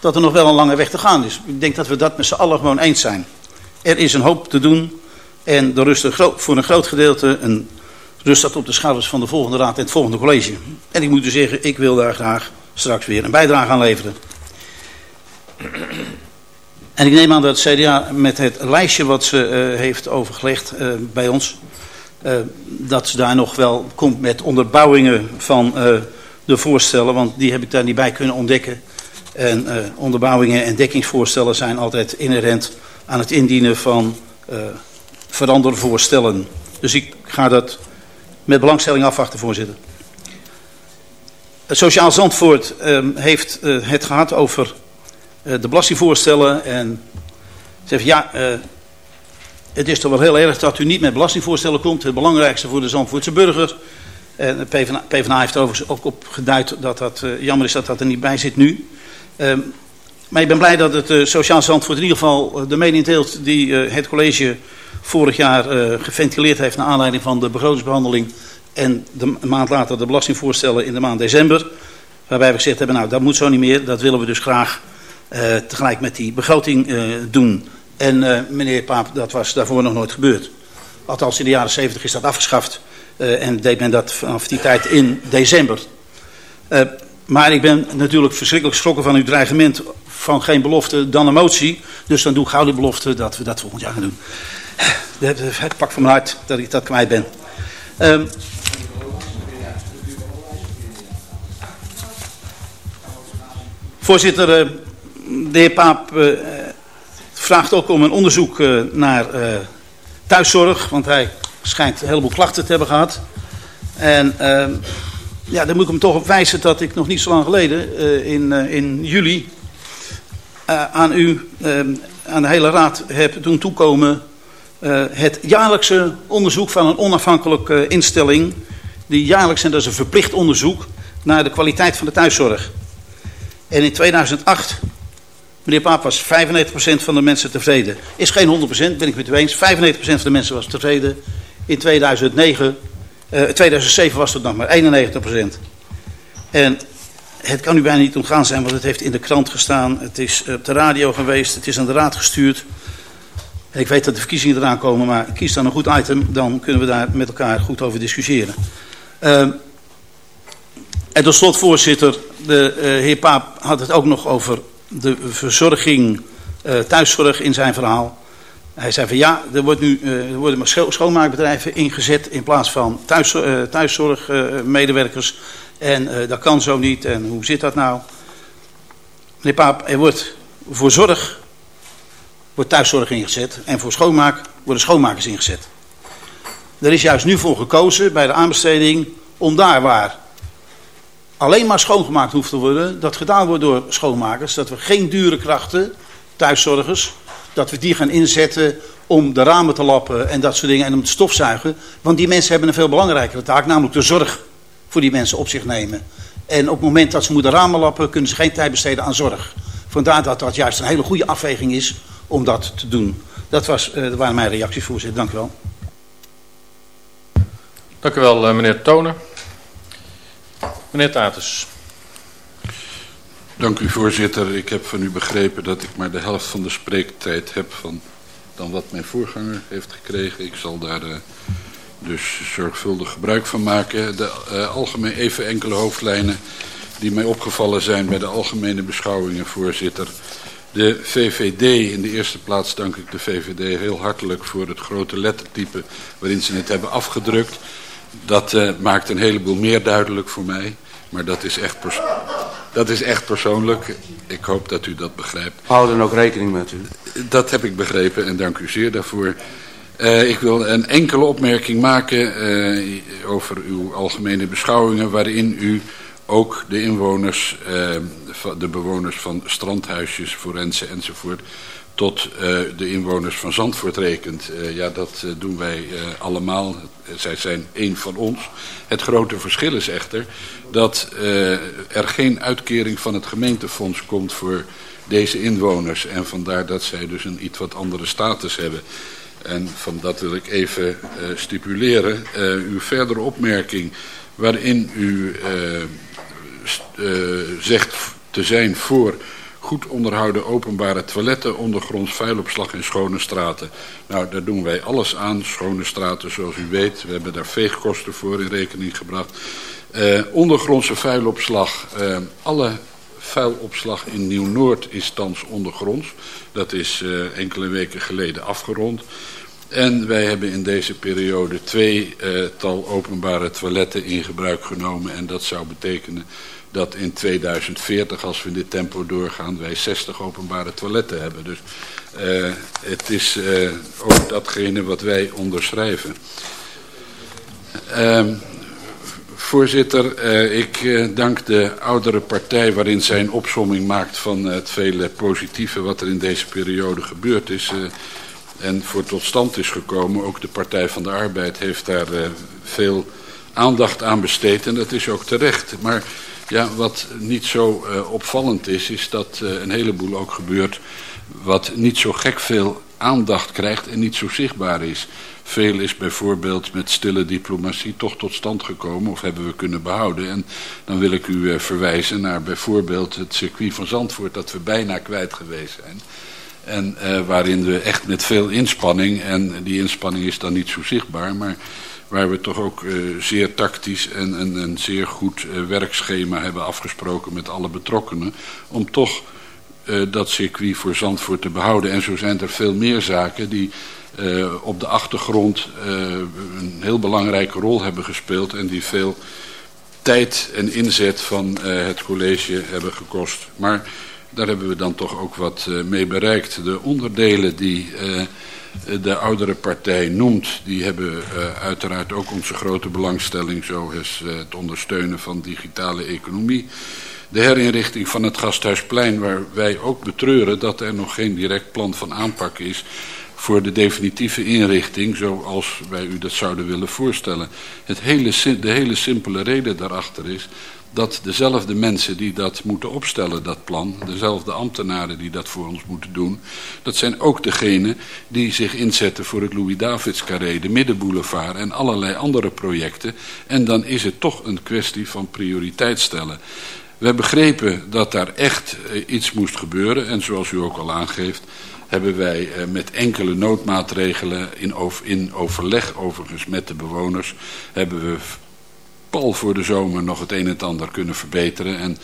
dat er nog wel een lange weg te gaan is. Ik denk dat we dat met z'n allen gewoon eens zijn. Er is een hoop te doen en er rust voor een groot gedeelte een, rust dat op de schouders van de volgende raad en het volgende college. En ik moet u zeggen, ik wil daar graag straks weer een bijdrage aan leveren. En ik neem aan dat het CDA met het lijstje wat ze uh, heeft overgelegd uh, bij ons, uh, dat ze daar nog wel komt met onderbouwingen van de voorstellen, want die heb ik daar niet bij kunnen ontdekken. En onderbouwingen en dekkingsvoorstellen zijn altijd inherent aan het indienen van verandervoorstellen. Dus ik ga dat met belangstelling afwachten, voorzitter. Het Sociaal Zandvoort uh, heeft het gehad over de belastingvoorstellen. En zegt ja, het is toch wel heel erg dat u niet met belastingvoorstellen komt. Het belangrijkste voor de Zandvoortse burger. En de PvdA, PvdA heeft er overigens ook op geduid dat dat jammer is dat dat er niet bij zit nu. Ehm, maar ik ben blij dat het uh, Sociaal Zandvoort in ieder geval de mening deelt die het college vorig jaar geventileerd heeft naar aanleiding van de begrotingsbehandeling en de, een maand later de belastingvoorstellen in de maand december. Waarbij we gezegd hebben, nou dat moet zo niet meer, dat willen we dus graag tegelijk met die begroting doen. En meneer Paap, dat was daarvoor nog nooit gebeurd. Althans in de jaren 70 is dat afgeschaft en deed men dat vanaf die tijd in december. Maar ik ben natuurlijk verschrikkelijk geschrokken van uw dreigement van geen belofte dan een motie. Dus dan doe ik gauw de belofte dat we dat volgend jaar gaan doen. Het pak van mijn hart dat ik dat kwijt ben. Um, Voorzitter, de heer Paap uh, vraagt ook om een onderzoek uh, naar thuiszorg. Want hij schijnt een heleboel klachten te hebben gehad. En ja, dan moet ik hem toch op wijzen dat ik nog niet zo lang geleden, in, in juli, aan u, aan de hele raad heb doen toekomen het jaarlijkse onderzoek van een onafhankelijke instelling. Die jaarlijks, en dat is een verplicht onderzoek, naar de kwaliteit van de thuiszorg. En in 2008, meneer Paap, was 95% van de mensen tevreden. Is geen 100%, ben ik met u eens. 95% van de mensen was tevreden. In 2009, uh, 2007 was het nog maar 91%. En het kan u bijna niet ontgaan zijn, want het heeft in de krant gestaan. Het is op de radio geweest, het is aan de raad gestuurd. En ik weet dat de verkiezingen eraan komen, maar kies dan een goed item. Dan kunnen we daar met elkaar goed over discussiëren. Uh, en tot slot, voorzitter, de uh, heer Paap had het ook nog over de verzorging, uh, thuiszorg in zijn verhaal. Hij zei van ja, er, wordt nu, uh, er worden maar scho schoonmaakbedrijven ingezet in plaats van thuis, thuiszorgmedewerkers. en dat kan zo niet. En hoe zit dat nou? Meneer Paap, er wordt voor zorg wordt thuiszorg ingezet en voor schoonmaak worden schoonmakers ingezet. Er is juist nu voor gekozen bij de aanbesteding om daar waar alleen maar schoongemaakt hoeft te worden, dat gedaan wordt door schoonmakers, dat we geen dure krachten, thuiszorgers, dat we die gaan inzetten om de ramen te lappen en dat soort dingen en om te stofzuigen. Want die mensen hebben een veel belangrijkere taak, namelijk de zorg voor die mensen op zich nemen. En op het moment dat ze moeten ramen lappen, kunnen ze geen tijd besteden aan zorg. Vandaar dat dat juist een hele goede afweging is om dat te doen. Dat, was, uh, dat waren mijn reacties, voorzitter. Dank u wel. Dank u wel, uh, meneer Tonen. Meneer Tatus. Dank u, voorzitter. Ik heb van u begrepen dat ik maar de helft van de spreektijd heb van dan wat mijn voorganger heeft gekregen. Ik zal daar uh, dus zorgvuldig gebruik van maken. De, uh, algemeen even enkele hoofdlijnen die mij opgevallen zijn bij de algemene beschouwingen, voorzitter. De VVD, in de eerste plaats dank ik de VVD heel hartelijk voor het grote lettertype waarin ze het hebben afgedrukt. Dat uh, maakt een heleboel meer duidelijk voor mij, maar dat is, echt dat is echt persoonlijk. Ik hoop dat u dat begrijpt. Hou dan ook rekening met u. Dat heb ik begrepen en dank u zeer daarvoor. Uh, ik wil een enkele opmerking maken uh, over uw algemene beschouwingen waarin u ook de inwoners, uh, de bewoners van strandhuisjes, forensen enzovoort, tot uh, de inwoners van Zandvoort rekent. Uh, ja, dat uh, doen wij allemaal. Zij zijn één van ons. Het grote verschil is echter dat er geen uitkering van het gemeentefonds komt voor deze inwoners. En vandaar dat zij dus een iets wat andere status hebben. En van dat wil ik even stipuleren. uw verdere opmerking waarin u zegt te zijn voor goed onderhouden openbare toiletten, ondergronds vuilopslag en schone straten. Nou, daar doen wij alles aan. Schone straten, zoals u weet. We hebben daar veegkosten voor in rekening gebracht. Uh, ondergrondse vuilopslag. Uh, alle vuilopslag in Nieuw-Noord is thans ondergronds. Dat is uh, enkele weken geleden afgerond. En wij hebben in deze periode twee uh, tal openbare toiletten in gebruik genomen. En dat zou betekenen dat in 2040, als we in dit tempo doorgaan, wij 60 openbare toiletten hebben. Dus uh, het is uh, ook datgene wat wij onderschrijven. Uh, voorzitter, uh, ik dank de oudere partij waarin zij een opsomming maakt van het vele positieve wat er in deze periode gebeurd is. En voor tot stand is gekomen. Ook de Partij van de Arbeid heeft daar veel aandacht aan besteed en dat is ook terecht. Maar ja, wat niet zo uh, opvallend is, is dat uh, een heleboel ook gebeurt wat niet zo gek veel aandacht krijgt en niet zo zichtbaar is. Veel is bijvoorbeeld met stille diplomatie toch tot stand gekomen of hebben we kunnen behouden. En dan wil ik u uh, verwijzen naar bijvoorbeeld het circuit van Zandvoort dat we bijna kwijt geweest zijn. En waarin we echt met veel inspanning, en die inspanning is dan niet zo zichtbaar, maar waar we toch ook uh, zeer tactisch en een zeer goed uh, werkschema hebben afgesproken met alle betrokkenen. Om toch uh, dat circuit voor Zandvoort te behouden. En zo zijn er veel meer zaken die op de achtergrond een heel belangrijke rol hebben gespeeld. En die veel tijd en inzet van het college hebben gekost. Maar daar hebben we dan toch ook wat mee bereikt. De onderdelen die de oudere partij noemt, die hebben uiteraard ook onze grote belangstelling, zoals het ondersteunen van digitale economie. De herinrichting van het Gasthuisplein, waar wij ook betreuren dat er nog geen direct plan van aanpak is voor de definitieve inrichting zoals wij u dat zouden willen voorstellen. Het hele, de hele simpele reden daarachter is dat dezelfde mensen die dat moeten opstellen, dat plan, dezelfde ambtenaren die dat voor ons moeten doen, dat zijn ook degenen die zich inzetten voor het Louis-Davids-carré, de Middenboulevard en allerlei andere projecten. En dan is het toch een kwestie van prioriteit stellen. We begrepen dat daar echt eh, iets moest gebeuren en zoals u ook al aangeeft, hebben wij eh, met enkele noodmaatregelen in, in overleg overigens met de bewoners, hebben we pal voor de zomer nog het een en ander kunnen verbeteren. En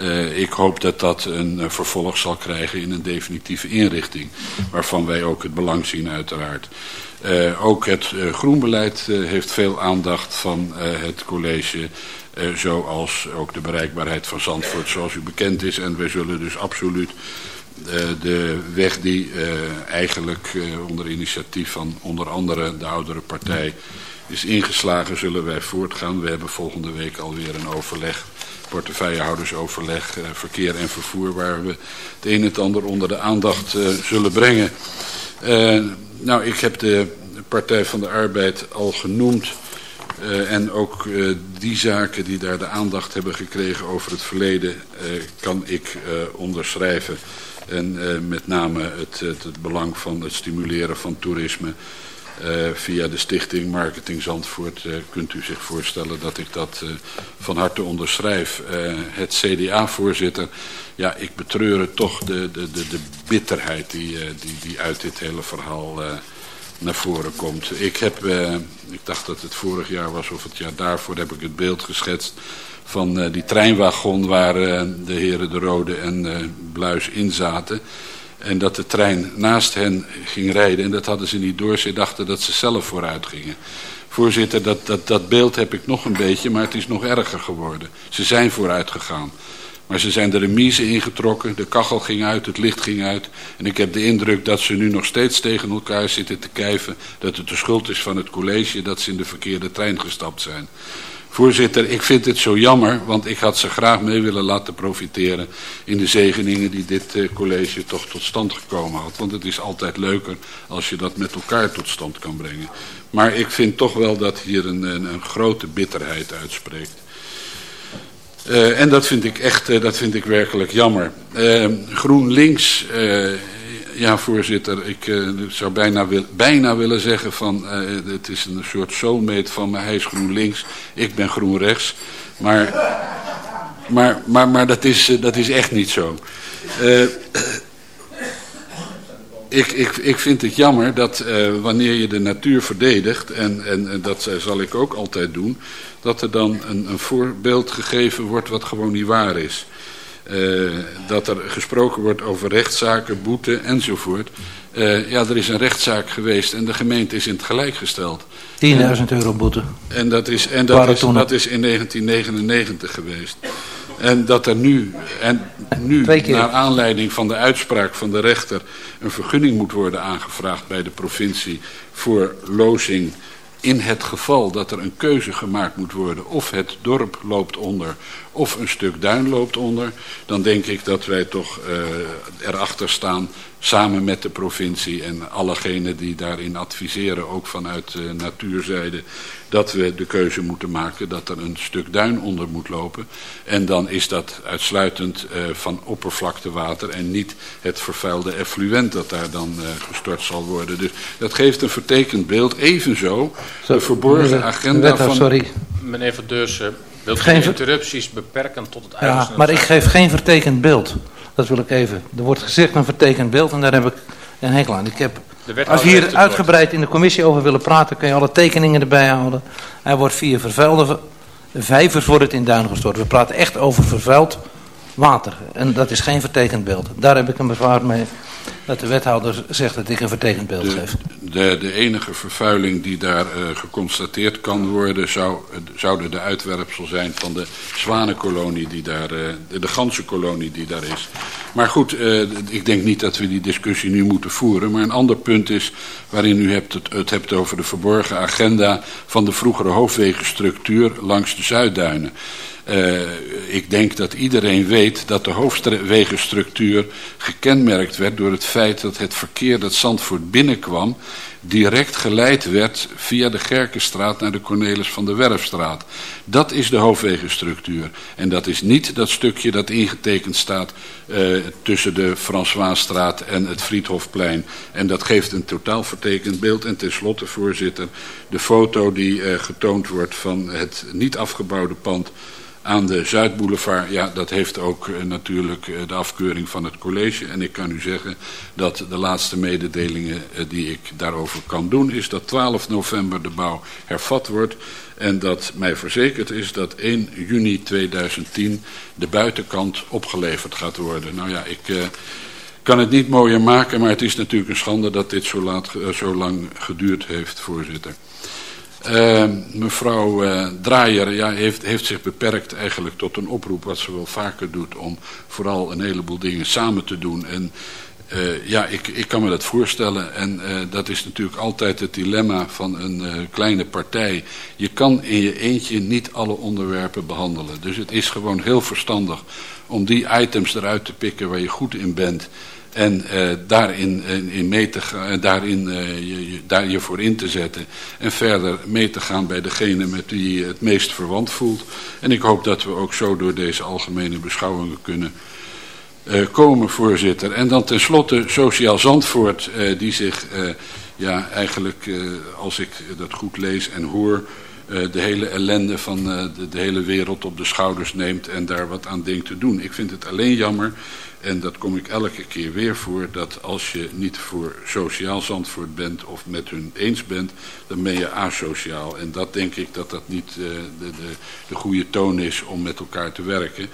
uh, ik hoop dat dat een uh, vervolg zal krijgen in een definitieve inrichting. Waarvan wij ook het belang zien uiteraard. Uh, ook het groenbeleid heeft veel aandacht van het college. zoals ook de bereikbaarheid van Zandvoort zoals u bekend is. En wij zullen dus absoluut de weg die eigenlijk onder initiatief van onder andere de oudere partij is ingeslagen, zullen wij voortgaan. We hebben volgende week alweer een overleg, portefeuillehoudersoverleg, eh, verkeer en vervoer, waar we het een en het ander onder de aandacht uh, zullen brengen. Uh, nou, ik heb de Partij van de Arbeid al genoemd. En ook die zaken die daar de aandacht hebben gekregen over het verleden, kan ik onderschrijven. En met name het, het belang van het stimuleren van toerisme uh, via de stichting Marketing Zandvoort uh, kunt u zich voorstellen dat ik dat uh, van harte onderschrijf. het CDA-voorzitter, ja, ik betreur het toch de, de, de, de bitterheid die, die, die uit dit hele verhaal naar voren komt. Ik heb, ik dacht dat het vorig jaar was of het jaar daarvoor, heb ik het beeld geschetst van die treinwagon waar de heren De Rode en Bluis in zaten. En dat de trein naast hen ging rijden. En dat hadden ze niet door. Ze dachten dat ze zelf vooruit gingen. Voorzitter, dat, dat, dat beeld heb ik nog een beetje, maar het is nog erger geworden. Ze zijn vooruit gegaan. Maar ze zijn de remise ingetrokken, de kachel ging uit, het licht ging uit. En ik heb de indruk dat ze nu nog steeds tegen elkaar zitten te kijven... dat het de schuld is van het college dat ze in de verkeerde trein gestapt zijn. Voorzitter, ik vind het zo jammer, want ik had ze graag mee willen laten profiteren in de zegeningen die dit uh, college toch tot stand gekomen had. Want het is altijd leuker als je dat met elkaar tot stand kan brengen. Maar ik vind toch wel dat hier een, een, een grote bitterheid uitspreekt. Uh, en dat vind ik echt, uh, dat vind ik werkelijk jammer. GroenLinks ja, voorzitter. Ik uh, zou bijna, wil, bijna willen zeggen van... Uh, het is een soort soulmate van me. Hij is GroenLinks, ik ben GroenRechts. Maar, maar, maar, maar dat, is, uh, dat is echt niet zo. ik, ik, ik vind het jammer dat wanneer je de natuur verdedigt... En, en, en dat zal ik ook altijd doen... dat er dan een, een voorbeeld gegeven wordt wat gewoon niet waar is... Uh, dat er gesproken wordt over rechtszaken, boete enzovoort. Uh, ja, er is een rechtszaak geweest en de gemeente is in het gelijk gesteld. 10.000 euro boete. En dat is, en dat is, dat is in 1999 geweest. En dat er nu, en nu naar aanleiding van de uitspraak van de rechter... een vergunning moet worden aangevraagd bij de provincie voor lozing in het geval dat er een keuze gemaakt moet worden of het dorp loopt onder of een stuk duin loopt onder, dan denk ik dat wij toch uh, erachter staan samen met de provincie en allegenen die daarin adviseren, ook vanuit uh, natuurzijde, dat we de keuze moeten maken dat er een stuk duin onder moet lopen. En dan is dat uitsluitend uh, van oppervlaktewater en niet het vervuilde effluent dat daar dan uh, gestort zal worden. Dus dat geeft een vertekend beeld. Evenzo de verborgen agenda van... Sorry. Meneer Van Deursen, wilt u geen interrupties beperken tot het Ja, maar ik geef geen vertekend beeld. Dat wil ik even. Er wordt gezegd een vertekend beeld en daar heb ik een hekel aan. Ik heb, als we hier uitgebreid in de commissie over willen praten, kun je alle tekeningen erbij houden. Er wordt via vervuilde vijvers wordt het in duin gestort. We praten echt over vervuild water. En dat is geen vertekend beeld. Daar heb ik een bezwaar mee. Dat de wethouder zegt dat ik een vertekend beeld de, geef. De, de enige vervuiling die daar uh, geconstateerd kan worden... Zou, zouden de uitwerpsel zijn van de zwanenkolonie die daar... Uh, de, de ganzenkolonie die daar is. Maar goed, uh, ik denk niet dat we die discussie nu moeten voeren. Maar een ander punt is waarin u hebt het, het hebt over de verborgen agenda... van de vroegere hoofdwegenstructuur langs de Zuidduinen. Uh, ik denk dat iedereen weet dat de hoofdwegenstructuur gekenmerkt werd door het feit dat het verkeer dat Zandvoort binnenkwam direct geleid werd via de Gerkenstraat naar de Cornelis van der Werfstraat. Dat is de hoofdwegenstructuur. En dat is niet dat stukje dat ingetekend staat uh, tussen de Françoisstraat en het Friedhofplein. En dat geeft een totaal vertekend beeld. En tenslotte, voorzitter, de foto die uh, getoond wordt van het niet afgebouwde pand aan de Zuidboulevard, ja, dat heeft ook uh, natuurlijk uh, de afkeuring van het college. En ik kan u zeggen dat de laatste mededelingen uh, die ik daarover kan doen... is dat 12 november de bouw hervat wordt... en dat mij verzekerd is dat 1 juni 2010 de buitenkant opgeleverd gaat worden. Nou ja, ik kan het niet mooier maken, maar het is natuurlijk een schande... dat dit zo, laat, zo lang geduurd heeft, voorzitter. Uh, mevrouw uh, Draaier ja, heeft, heeft zich beperkt eigenlijk tot een oproep wat ze wel vaker doet om vooral een heleboel dingen samen te doen. En uh, ja, ik, ik kan me dat voorstellen en dat is natuurlijk altijd het dilemma van een kleine partij. Je kan in je eentje niet alle onderwerpen behandelen. Dus het is gewoon heel verstandig om die items eruit te pikken waar je goed in bent en uh, daarin in, in mee te gaan, daarin uh, je, daar je voor in te zetten. En verder mee te gaan bij degene met wie je het meest verwant voelt. En ik hoop dat we ook zo door deze algemene beschouwingen kunnen komen, voorzitter. En dan tenslotte Sociaal Zandvoort, die zich ja, eigenlijk, als ik dat goed lees en hoor... de hele ellende van de, de hele wereld op de schouders neemt en daar wat aan denkt te doen. Ik vind het alleen jammer en dat kom ik elke keer weer voor, dat als je niet voor sociaal Zandvoort bent of met hun eens bent, dan ben je asociaal. En dat denk ik dat dat niet uh, de, de, de goede toon is om met elkaar te werken.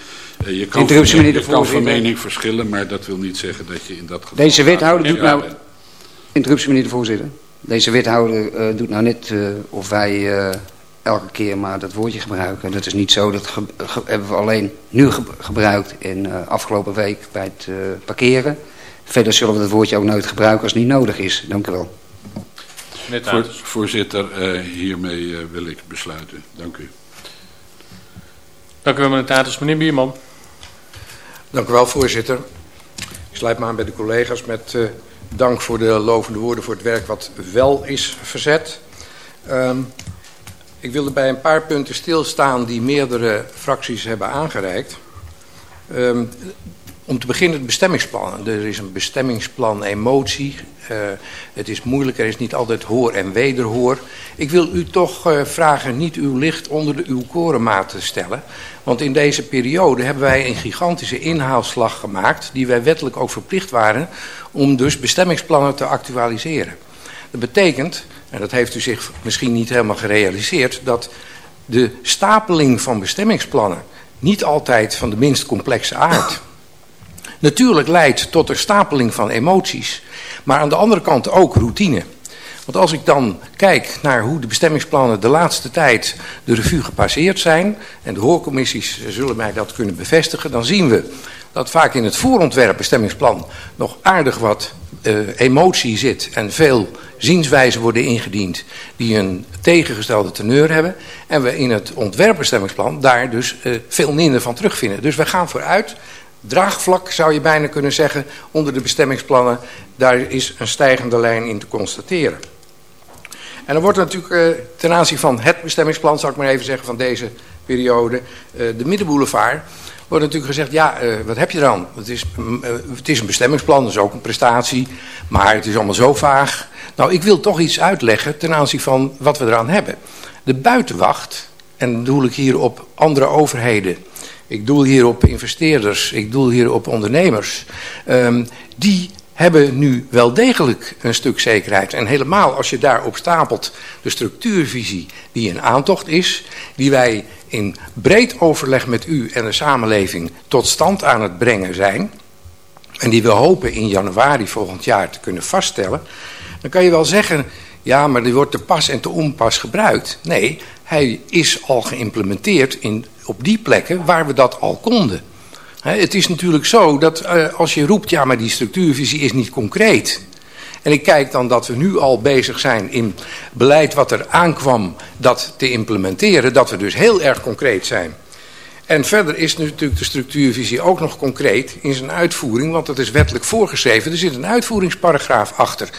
Uh, je kan, van, je kan van mening verschillen, maar dat wil niet zeggen dat je in dat geval... Deze wethouder doet nou... Interruptie meneer de voorzitter. Deze wethouder uh, doet nou net of wij elke keer maar dat woordje gebruiken. Dat is niet zo, dat ge ge hebben we alleen nu ge gebruikt in uh, afgelopen week bij het uh, parkeren. Verder zullen we dat woordje ook nooit gebruiken als het niet nodig is. Dank u wel. Voor, voorzitter, uh, hiermee uh, wil ik besluiten. Dank u. Dank u wel, meneer Tatus. Meneer Bierman. Dank u wel, voorzitter. Ik sluit me aan bij de collega's met uh, dank voor de lovende woorden voor het werk wat wel is verzet. Um, Ik wilde bij een paar punten stilstaan die meerdere fracties hebben aangereikt. Um, om te beginnen het bestemmingsplan. Er is een bestemmingsplan emotie. Uh, het is moeilijk, er is niet altijd hoor en wederhoor. Ik wil u toch uh, vragen niet uw licht onder de, uw korenmaat te stellen. Want in deze periode hebben wij een gigantische inhaalslag gemaakt... die wij wettelijk ook verplicht waren om dus bestemmingsplannen te actualiseren. Dat betekent en dat heeft u zich misschien niet helemaal gerealiseerd, dat de stapeling van bestemmingsplannen niet altijd van de minst complexe aard natuurlijk leidt tot de stapeling van emoties, maar aan de andere kant ook routine. Want als ik dan kijk naar hoe de bestemmingsplannen de laatste tijd de revue gepasseerd zijn, en de hoorcommissies zullen mij dat kunnen bevestigen, dan zien we dat vaak in het voorontwerp bestemmingsplan nog aardig wat uh, emotie zit en veel zienswijzen worden ingediend die een tegengestelde teneur hebben. En we in het ontwerpbestemmingsplan daar dus uh, veel minder van terugvinden. Dus we gaan vooruit. Draagvlak zou je bijna kunnen zeggen onder de bestemmingsplannen. Daar is een stijgende lijn in te constateren. En dan wordt er natuurlijk uh, ten aanzien van het bestemmingsplan, zou ik maar even zeggen, van deze periode, uh, de Middenboulevard wordt natuurlijk gezegd, ja, uh, wat heb je dan? Het is, uh, het is een bestemmingsplan, dat is ook een prestatie, maar het is allemaal zo vaag. Nou, ik wil toch iets uitleggen ten aanzien van wat we eraan hebben. De buitenwacht, en dan doel ik hier op andere overheden, ik doel hier op investeerders, ik doel hier op ondernemers, um, die hebben nu wel degelijk een stuk zekerheid. En helemaal als je daarop stapelt de structuurvisie die een aantocht is, die wij in breed overleg met u en de samenleving tot stand aan het brengen zijn, en die we hopen in januari volgend jaar te kunnen vaststellen, dan kan je wel zeggen, ja, maar die wordt te pas en te onpas gebruikt. Nee, hij is al geïmplementeerd in, op die plekken waar we dat al konden. Het is natuurlijk zo dat uh, als je roept, ja, maar die structuurvisie is niet concreet. En ik kijk dan dat we nu al bezig zijn in beleid wat er aankwam dat te implementeren. Dat we dus heel erg concreet zijn. En verder is natuurlijk de structuurvisie ook nog concreet in zijn uitvoering. Want dat is wettelijk voorgeschreven. Er zit een uitvoeringsparagraaf achter.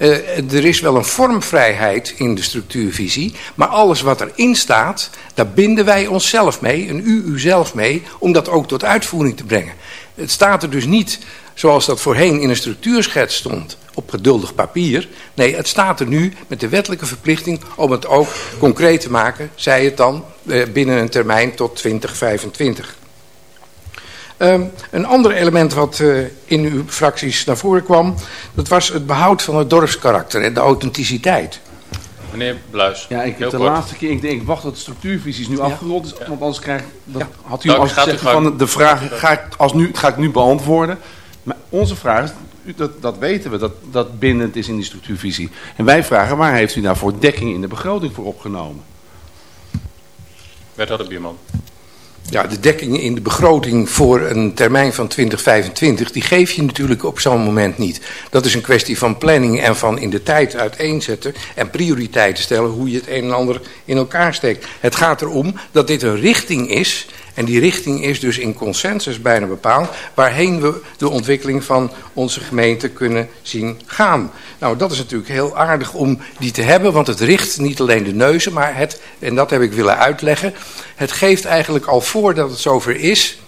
Uh, er is wel een vormvrijheid in de structuurvisie. Maar alles wat erin staat, daar binden wij onszelf mee. En u uzelf mee. Om dat ook tot uitvoering te brengen. Het staat er dus niet zoals dat voorheen in een structuurschets stond op geduldig papier. Nee, het staat er nu met de wettelijke verplichting om het ook concreet te maken, zij het dan eh, binnen een termijn tot 2025. Um, een ander element wat uh, in uw fracties naar voren kwam, dat was het behoud van het dorpskarakter en de authenticiteit. Meneer Bluis. Ja, ik heb de kort. laatste keer, ik denk, ik wacht tot de structuurvisies nu Ja. afgerond is, want anders krijg dat Ja. had u Nou, al gezegd van de vraag, ga ik, als nu, ga ik nu beantwoorden. Maar onze vraag is, dat, dat weten we, dat dat bindend is in die structuurvisie. En wij vragen, waar heeft u daarvoor dekking in de begroting voor opgenomen? Wethouder Bierman. Ja, de dekking in de begroting voor een termijn van 2025, die geef je natuurlijk op zo'n moment niet. Dat is een kwestie van planning en van in de tijd uiteenzetten en prioriteiten stellen hoe je het een en ander in elkaar steekt. Het gaat erom dat dit een richting is en die richting is dus in consensus bijna bepaald waarheen we de ontwikkeling van onze gemeente kunnen zien gaan. Nou, dat is natuurlijk heel aardig om die te hebben, want het richt niet alleen de neuzen, maar het, en dat heb ik willen uitleggen, het geeft eigenlijk al voor dat het zover is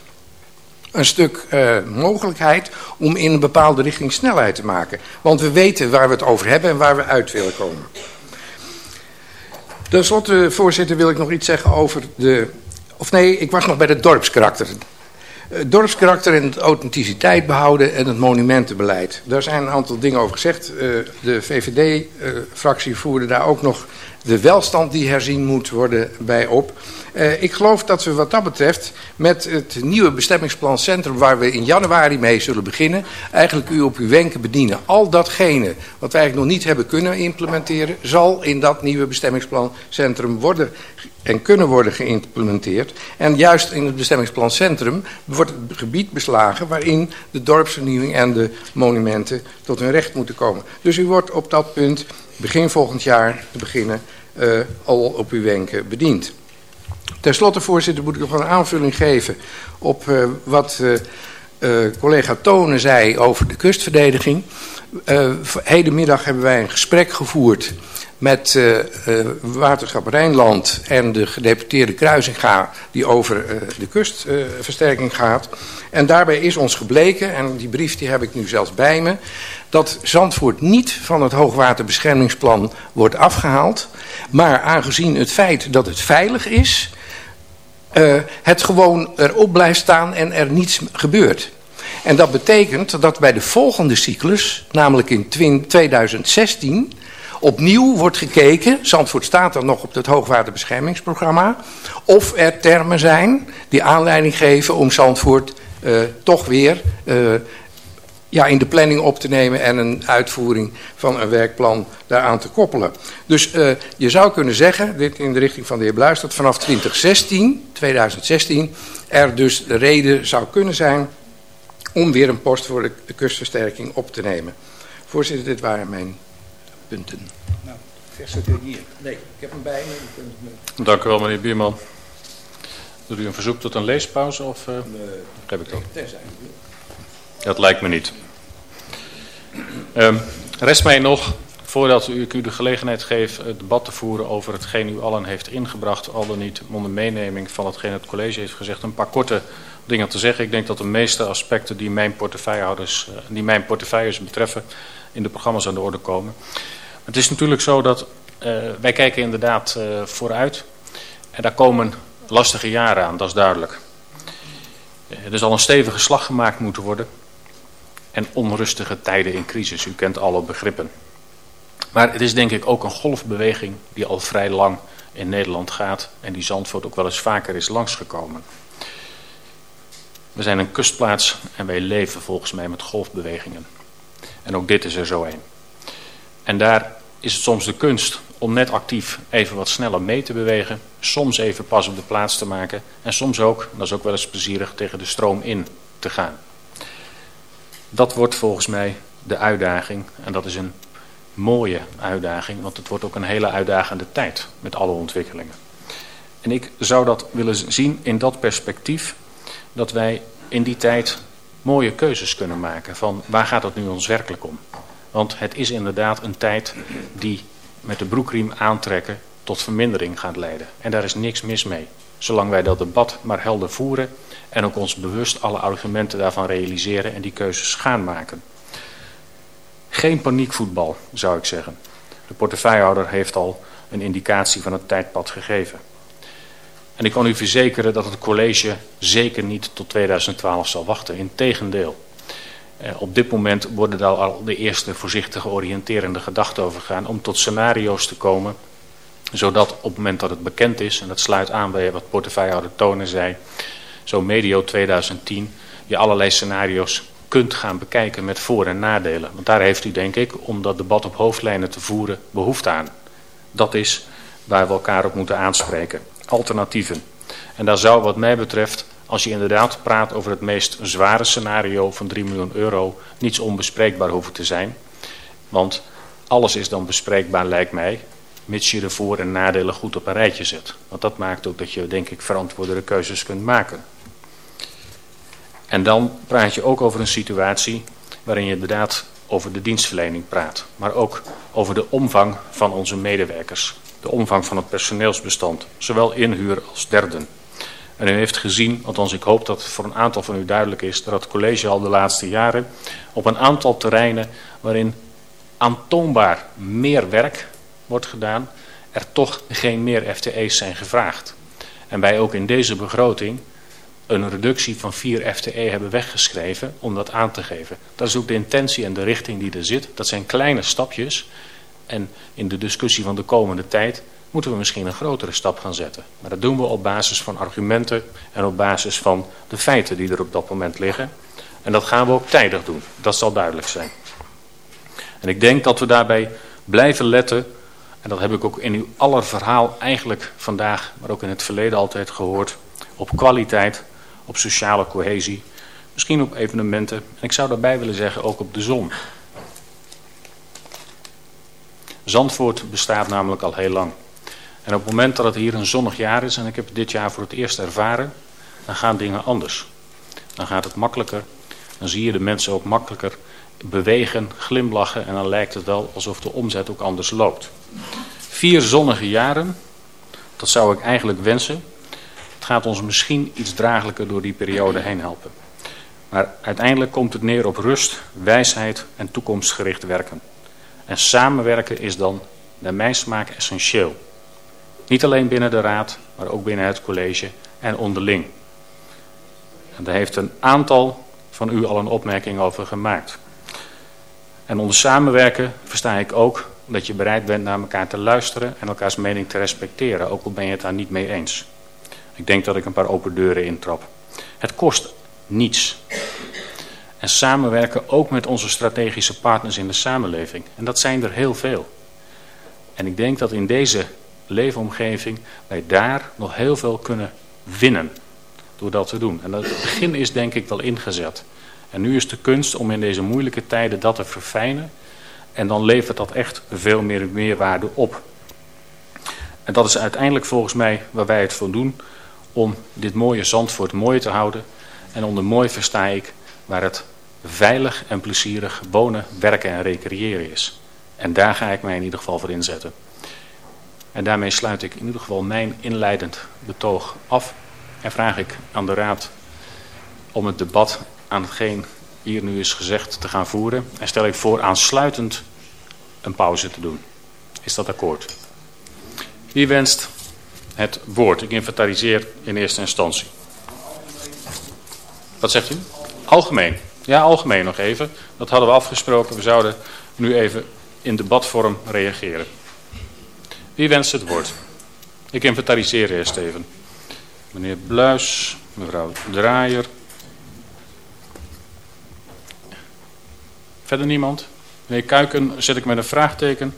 een stuk eh, mogelijkheid om in een bepaalde richting snelheid te maken. Want we weten waar we het over hebben en waar we uit willen komen. Ten slotte, voorzitter, wil ik nog iets zeggen over de... Of nee, ik was nog bij het dorpskarakter. Het dorpskarakter en authenticiteit behouden en het monumentenbeleid. Daar zijn een aantal dingen over gezegd. Eh, de VVD-fractie voerde daar ook nog de welstand die herzien moet worden bij op. Eh, ik geloof dat we wat dat betreft met het nieuwe bestemmingsplan Centrum... waar we in januari mee zullen beginnen... eigenlijk u op uw wenken bedienen. Al datgene wat wij eigenlijk nog niet hebben kunnen implementeren... zal in dat nieuwe bestemmingsplan Centrum worden en kunnen worden geïmplementeerd. En juist in het bestemmingsplan Centrum wordt het gebied beslagen... waarin de dorpsvernieuwing en de monumenten tot hun recht moeten komen. Dus u wordt op dat punt begin volgend jaar te beginnen... eh, al op uw wenken bediend. Ten slotte, voorzitter, moet ik nog een aanvulling geven op eh, wat eh, collega Tonen zei over de kustverdediging. Hedenmiddag hebben wij een gesprek gevoerd met Waterschap Rijnland en de gedeputeerde Kruisinga die over de kustversterking gaat. En daarbij is ons gebleken, en die brief die heb ik nu zelfs bij me, dat Zandvoort niet van het hoogwaterbeschermingsplan wordt afgehaald. Maar aangezien het feit dat het veilig is, eh, het gewoon erop blijft staan en er niets gebeurt. En dat betekent dat bij de volgende cyclus, namelijk in twin- 2016, opnieuw wordt gekeken, Zandvoort staat dan nog op het hoogwaterbeschermingsprogramma, of er termen zijn die aanleiding geven om Zandvoort eh, toch weer eh, ja, in de planning op te nemen en een uitvoering van een werkplan daaraan te koppelen. Dus eh, je zou kunnen zeggen, dit in de richting van de heer Bluis, dat vanaf 2016, 2016 er dus de reden zou kunnen zijn om weer een post voor de de kustversterking op te nemen. Voorzitter, dit waren mijn punten. Nou, verset u hier. Nee, ik heb hem bij me. Kunt Dank u wel, meneer Bierman. Doet u een verzoek tot een leespauze of eh, heb ik dat? Tenzij. Dat lijkt me niet. Ehm, rest mij nog, voordat ik u de gelegenheid geef het debat te voeren over hetgeen u allen heeft ingebracht, al dan niet onder meeneming van hetgeen het college heeft gezegd, een paar korte dingen te zeggen. Ik denk dat de meeste aspecten die mijn portefeuillehouders, eh, die mijn portefeuilles betreffen, in de programma's aan de orde komen. Het is natuurlijk zo dat eh, wij kijken inderdaad eh, vooruit en daar komen lastige jaren aan, dat is duidelijk. Er zal een stevige slag gemaakt moeten worden en onrustige tijden in crisis. U kent alle begrippen. Maar het is denk ik ook een golfbeweging die al vrij lang in Nederland gaat en die Zandvoort ook wel eens vaker is langsgekomen. We zijn een kustplaats en wij leven volgens mij met golfbewegingen. En ook dit is er zo een. En daar is het soms de kunst om net actief even wat sneller mee te bewegen. Soms even pas op de plaats te maken. En soms ook, dat is ook wel eens plezierig, tegen de stroom in te gaan. Dat wordt volgens mij de uitdaging. En dat is een mooie uitdaging. Want het wordt ook een hele uitdagende tijd met alle ontwikkelingen. En ik zou dat willen zien in dat perspectief. Dat wij in die tijd mooie keuzes kunnen maken. Van waar gaat het nu ons werkelijk om? Want het is inderdaad een tijd die met de broekriem aantrekken tot vermindering gaat leiden. En daar is niks mis mee. Zolang wij dat debat maar helder voeren en ook ons bewust alle argumenten daarvan realiseren en die keuzes gaan maken. Geen paniekvoetbal, zou ik zeggen. De portefeuillehouder heeft al een indicatie van het tijdpad gegeven. En ik kan u verzekeren dat het college zeker niet tot 2012 zal wachten. Integendeel. Eh, op dit moment worden daar al de eerste voorzichtige oriënterende gedachten over gaan om tot scenario's te komen. Zodat op het moment dat het bekend is, en dat sluit aan bij wat portefeuillehouder Tonen zei, zo medio 2010 je allerlei scenario's kunt gaan bekijken met voor- en nadelen. Want daar heeft u denk ik, om dat debat op hoofdlijnen te voeren, behoefte aan. Dat is waar we elkaar op moeten aanspreken. Alternatieven. En daar zou wat mij betreft als je inderdaad praat over het meest zware scenario van 3 miljoen euro, niets onbespreekbaar hoeven te zijn. Want alles is dan bespreekbaar, lijkt mij, mits je de voor- en nadelen goed op een rijtje zet. Want dat maakt ook dat je, denk ik, verantwoordere keuzes kunt maken. En dan praat je ook over een situatie waarin je inderdaad over de dienstverlening praat. Maar ook over de omvang van onze medewerkers. De omvang van het personeelsbestand, zowel inhuur als derden. En u heeft gezien, althans ik hoop dat voor een aantal van u duidelijk is, dat het college al de laatste jaren op een aantal terreinen waarin aantoonbaar meer werk wordt gedaan, er toch geen meer FTE's zijn gevraagd. En wij ook in deze begroting een reductie van 4 FTE hebben weggeschreven om dat aan te geven. Dat is ook de intentie en de richting die er zit. Dat zijn kleine stapjes. En in de discussie van de komende tijd moeten we misschien een grotere stap gaan zetten. Maar dat doen we op basis van argumenten en op basis van de feiten die er op dat moment liggen. En dat gaan we ook tijdig doen. Dat zal duidelijk zijn. En ik denk dat we daarbij blijven letten, en dat heb ik ook in uw aller verhaal eigenlijk vandaag, maar ook in het verleden altijd gehoord, op kwaliteit, op sociale cohesie, misschien op evenementen. En ik zou daarbij willen zeggen ook op de zon. Zandvoort bestaat namelijk al heel lang. En op het moment dat het hier een zonnig jaar is, en ik heb dit jaar voor het eerst ervaren, dan gaan dingen anders. Dan gaat het makkelijker. Dan zie je de mensen ook makkelijker bewegen, glimlachen en dan lijkt het wel alsof de omzet ook anders loopt. Vier zonnige jaren, dat zou ik eigenlijk wensen. Het gaat ons misschien iets draaglijker door die periode heen helpen. Maar uiteindelijk komt het neer op rust, wijsheid en toekomstgericht werken. En samenwerken is dan, naar mijn smaak, essentieel. Niet alleen binnen de raad, maar ook binnen het college en onderling. En daar heeft een aantal van u al een opmerking over gemaakt. En onder samenwerken versta ik ook dat je bereid bent naar elkaar te luisteren en elkaars mening te respecteren, ook al ben je het daar niet mee eens. Ik denk dat ik een paar open deuren intrap. Het kost niets. En samenwerken ook met onze strategische partners in de samenleving. En dat zijn er heel veel. En ik denk dat in deze leefomgeving wij daar nog heel veel kunnen winnen door dat te doen. En het begin is denk ik wel ingezet. En nu is de kunst om in deze moeilijke tijden dat te verfijnen. En dan levert dat echt veel meer meerwaarde op. En dat is uiteindelijk volgens mij waar wij het voor doen. Om dit mooie Zandvoort mooi te houden. En onder mooi versta ik waar het veilig en plezierig wonen, werken en recreëren is. En daar ga ik mij in ieder geval voor inzetten. En daarmee sluit ik in ieder geval mijn inleidend betoog af. En vraag ik aan de Raad om het debat aan hetgeen hier nu is gezegd te gaan voeren. En stel ik voor aansluitend een pauze te doen. Is dat akkoord? Wie wenst het woord? Ik inventariseer in eerste instantie. Wat zegt u? Algemeen. Ja, algemeen nog even. Dat hadden we afgesproken. We zouden nu even in debatvorm reageren. Wie wenst het woord? Ik inventariseer eerst even. Meneer Bluis, mevrouw Draaier, Verder niemand? Meneer Kuiken zet ik met een vraagteken.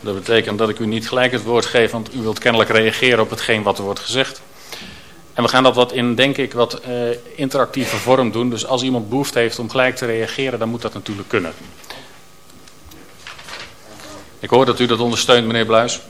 Dat betekent dat ik u niet gelijk het woord geef, want u wilt kennelijk reageren op hetgeen wat er wordt gezegd. En we gaan dat wat in, denk ik, wat uh, interactieve vorm doen. Dus als iemand behoefte heeft om gelijk te reageren, dan moet dat natuurlijk kunnen. Ik hoor dat u dat ondersteunt, meneer Bluis.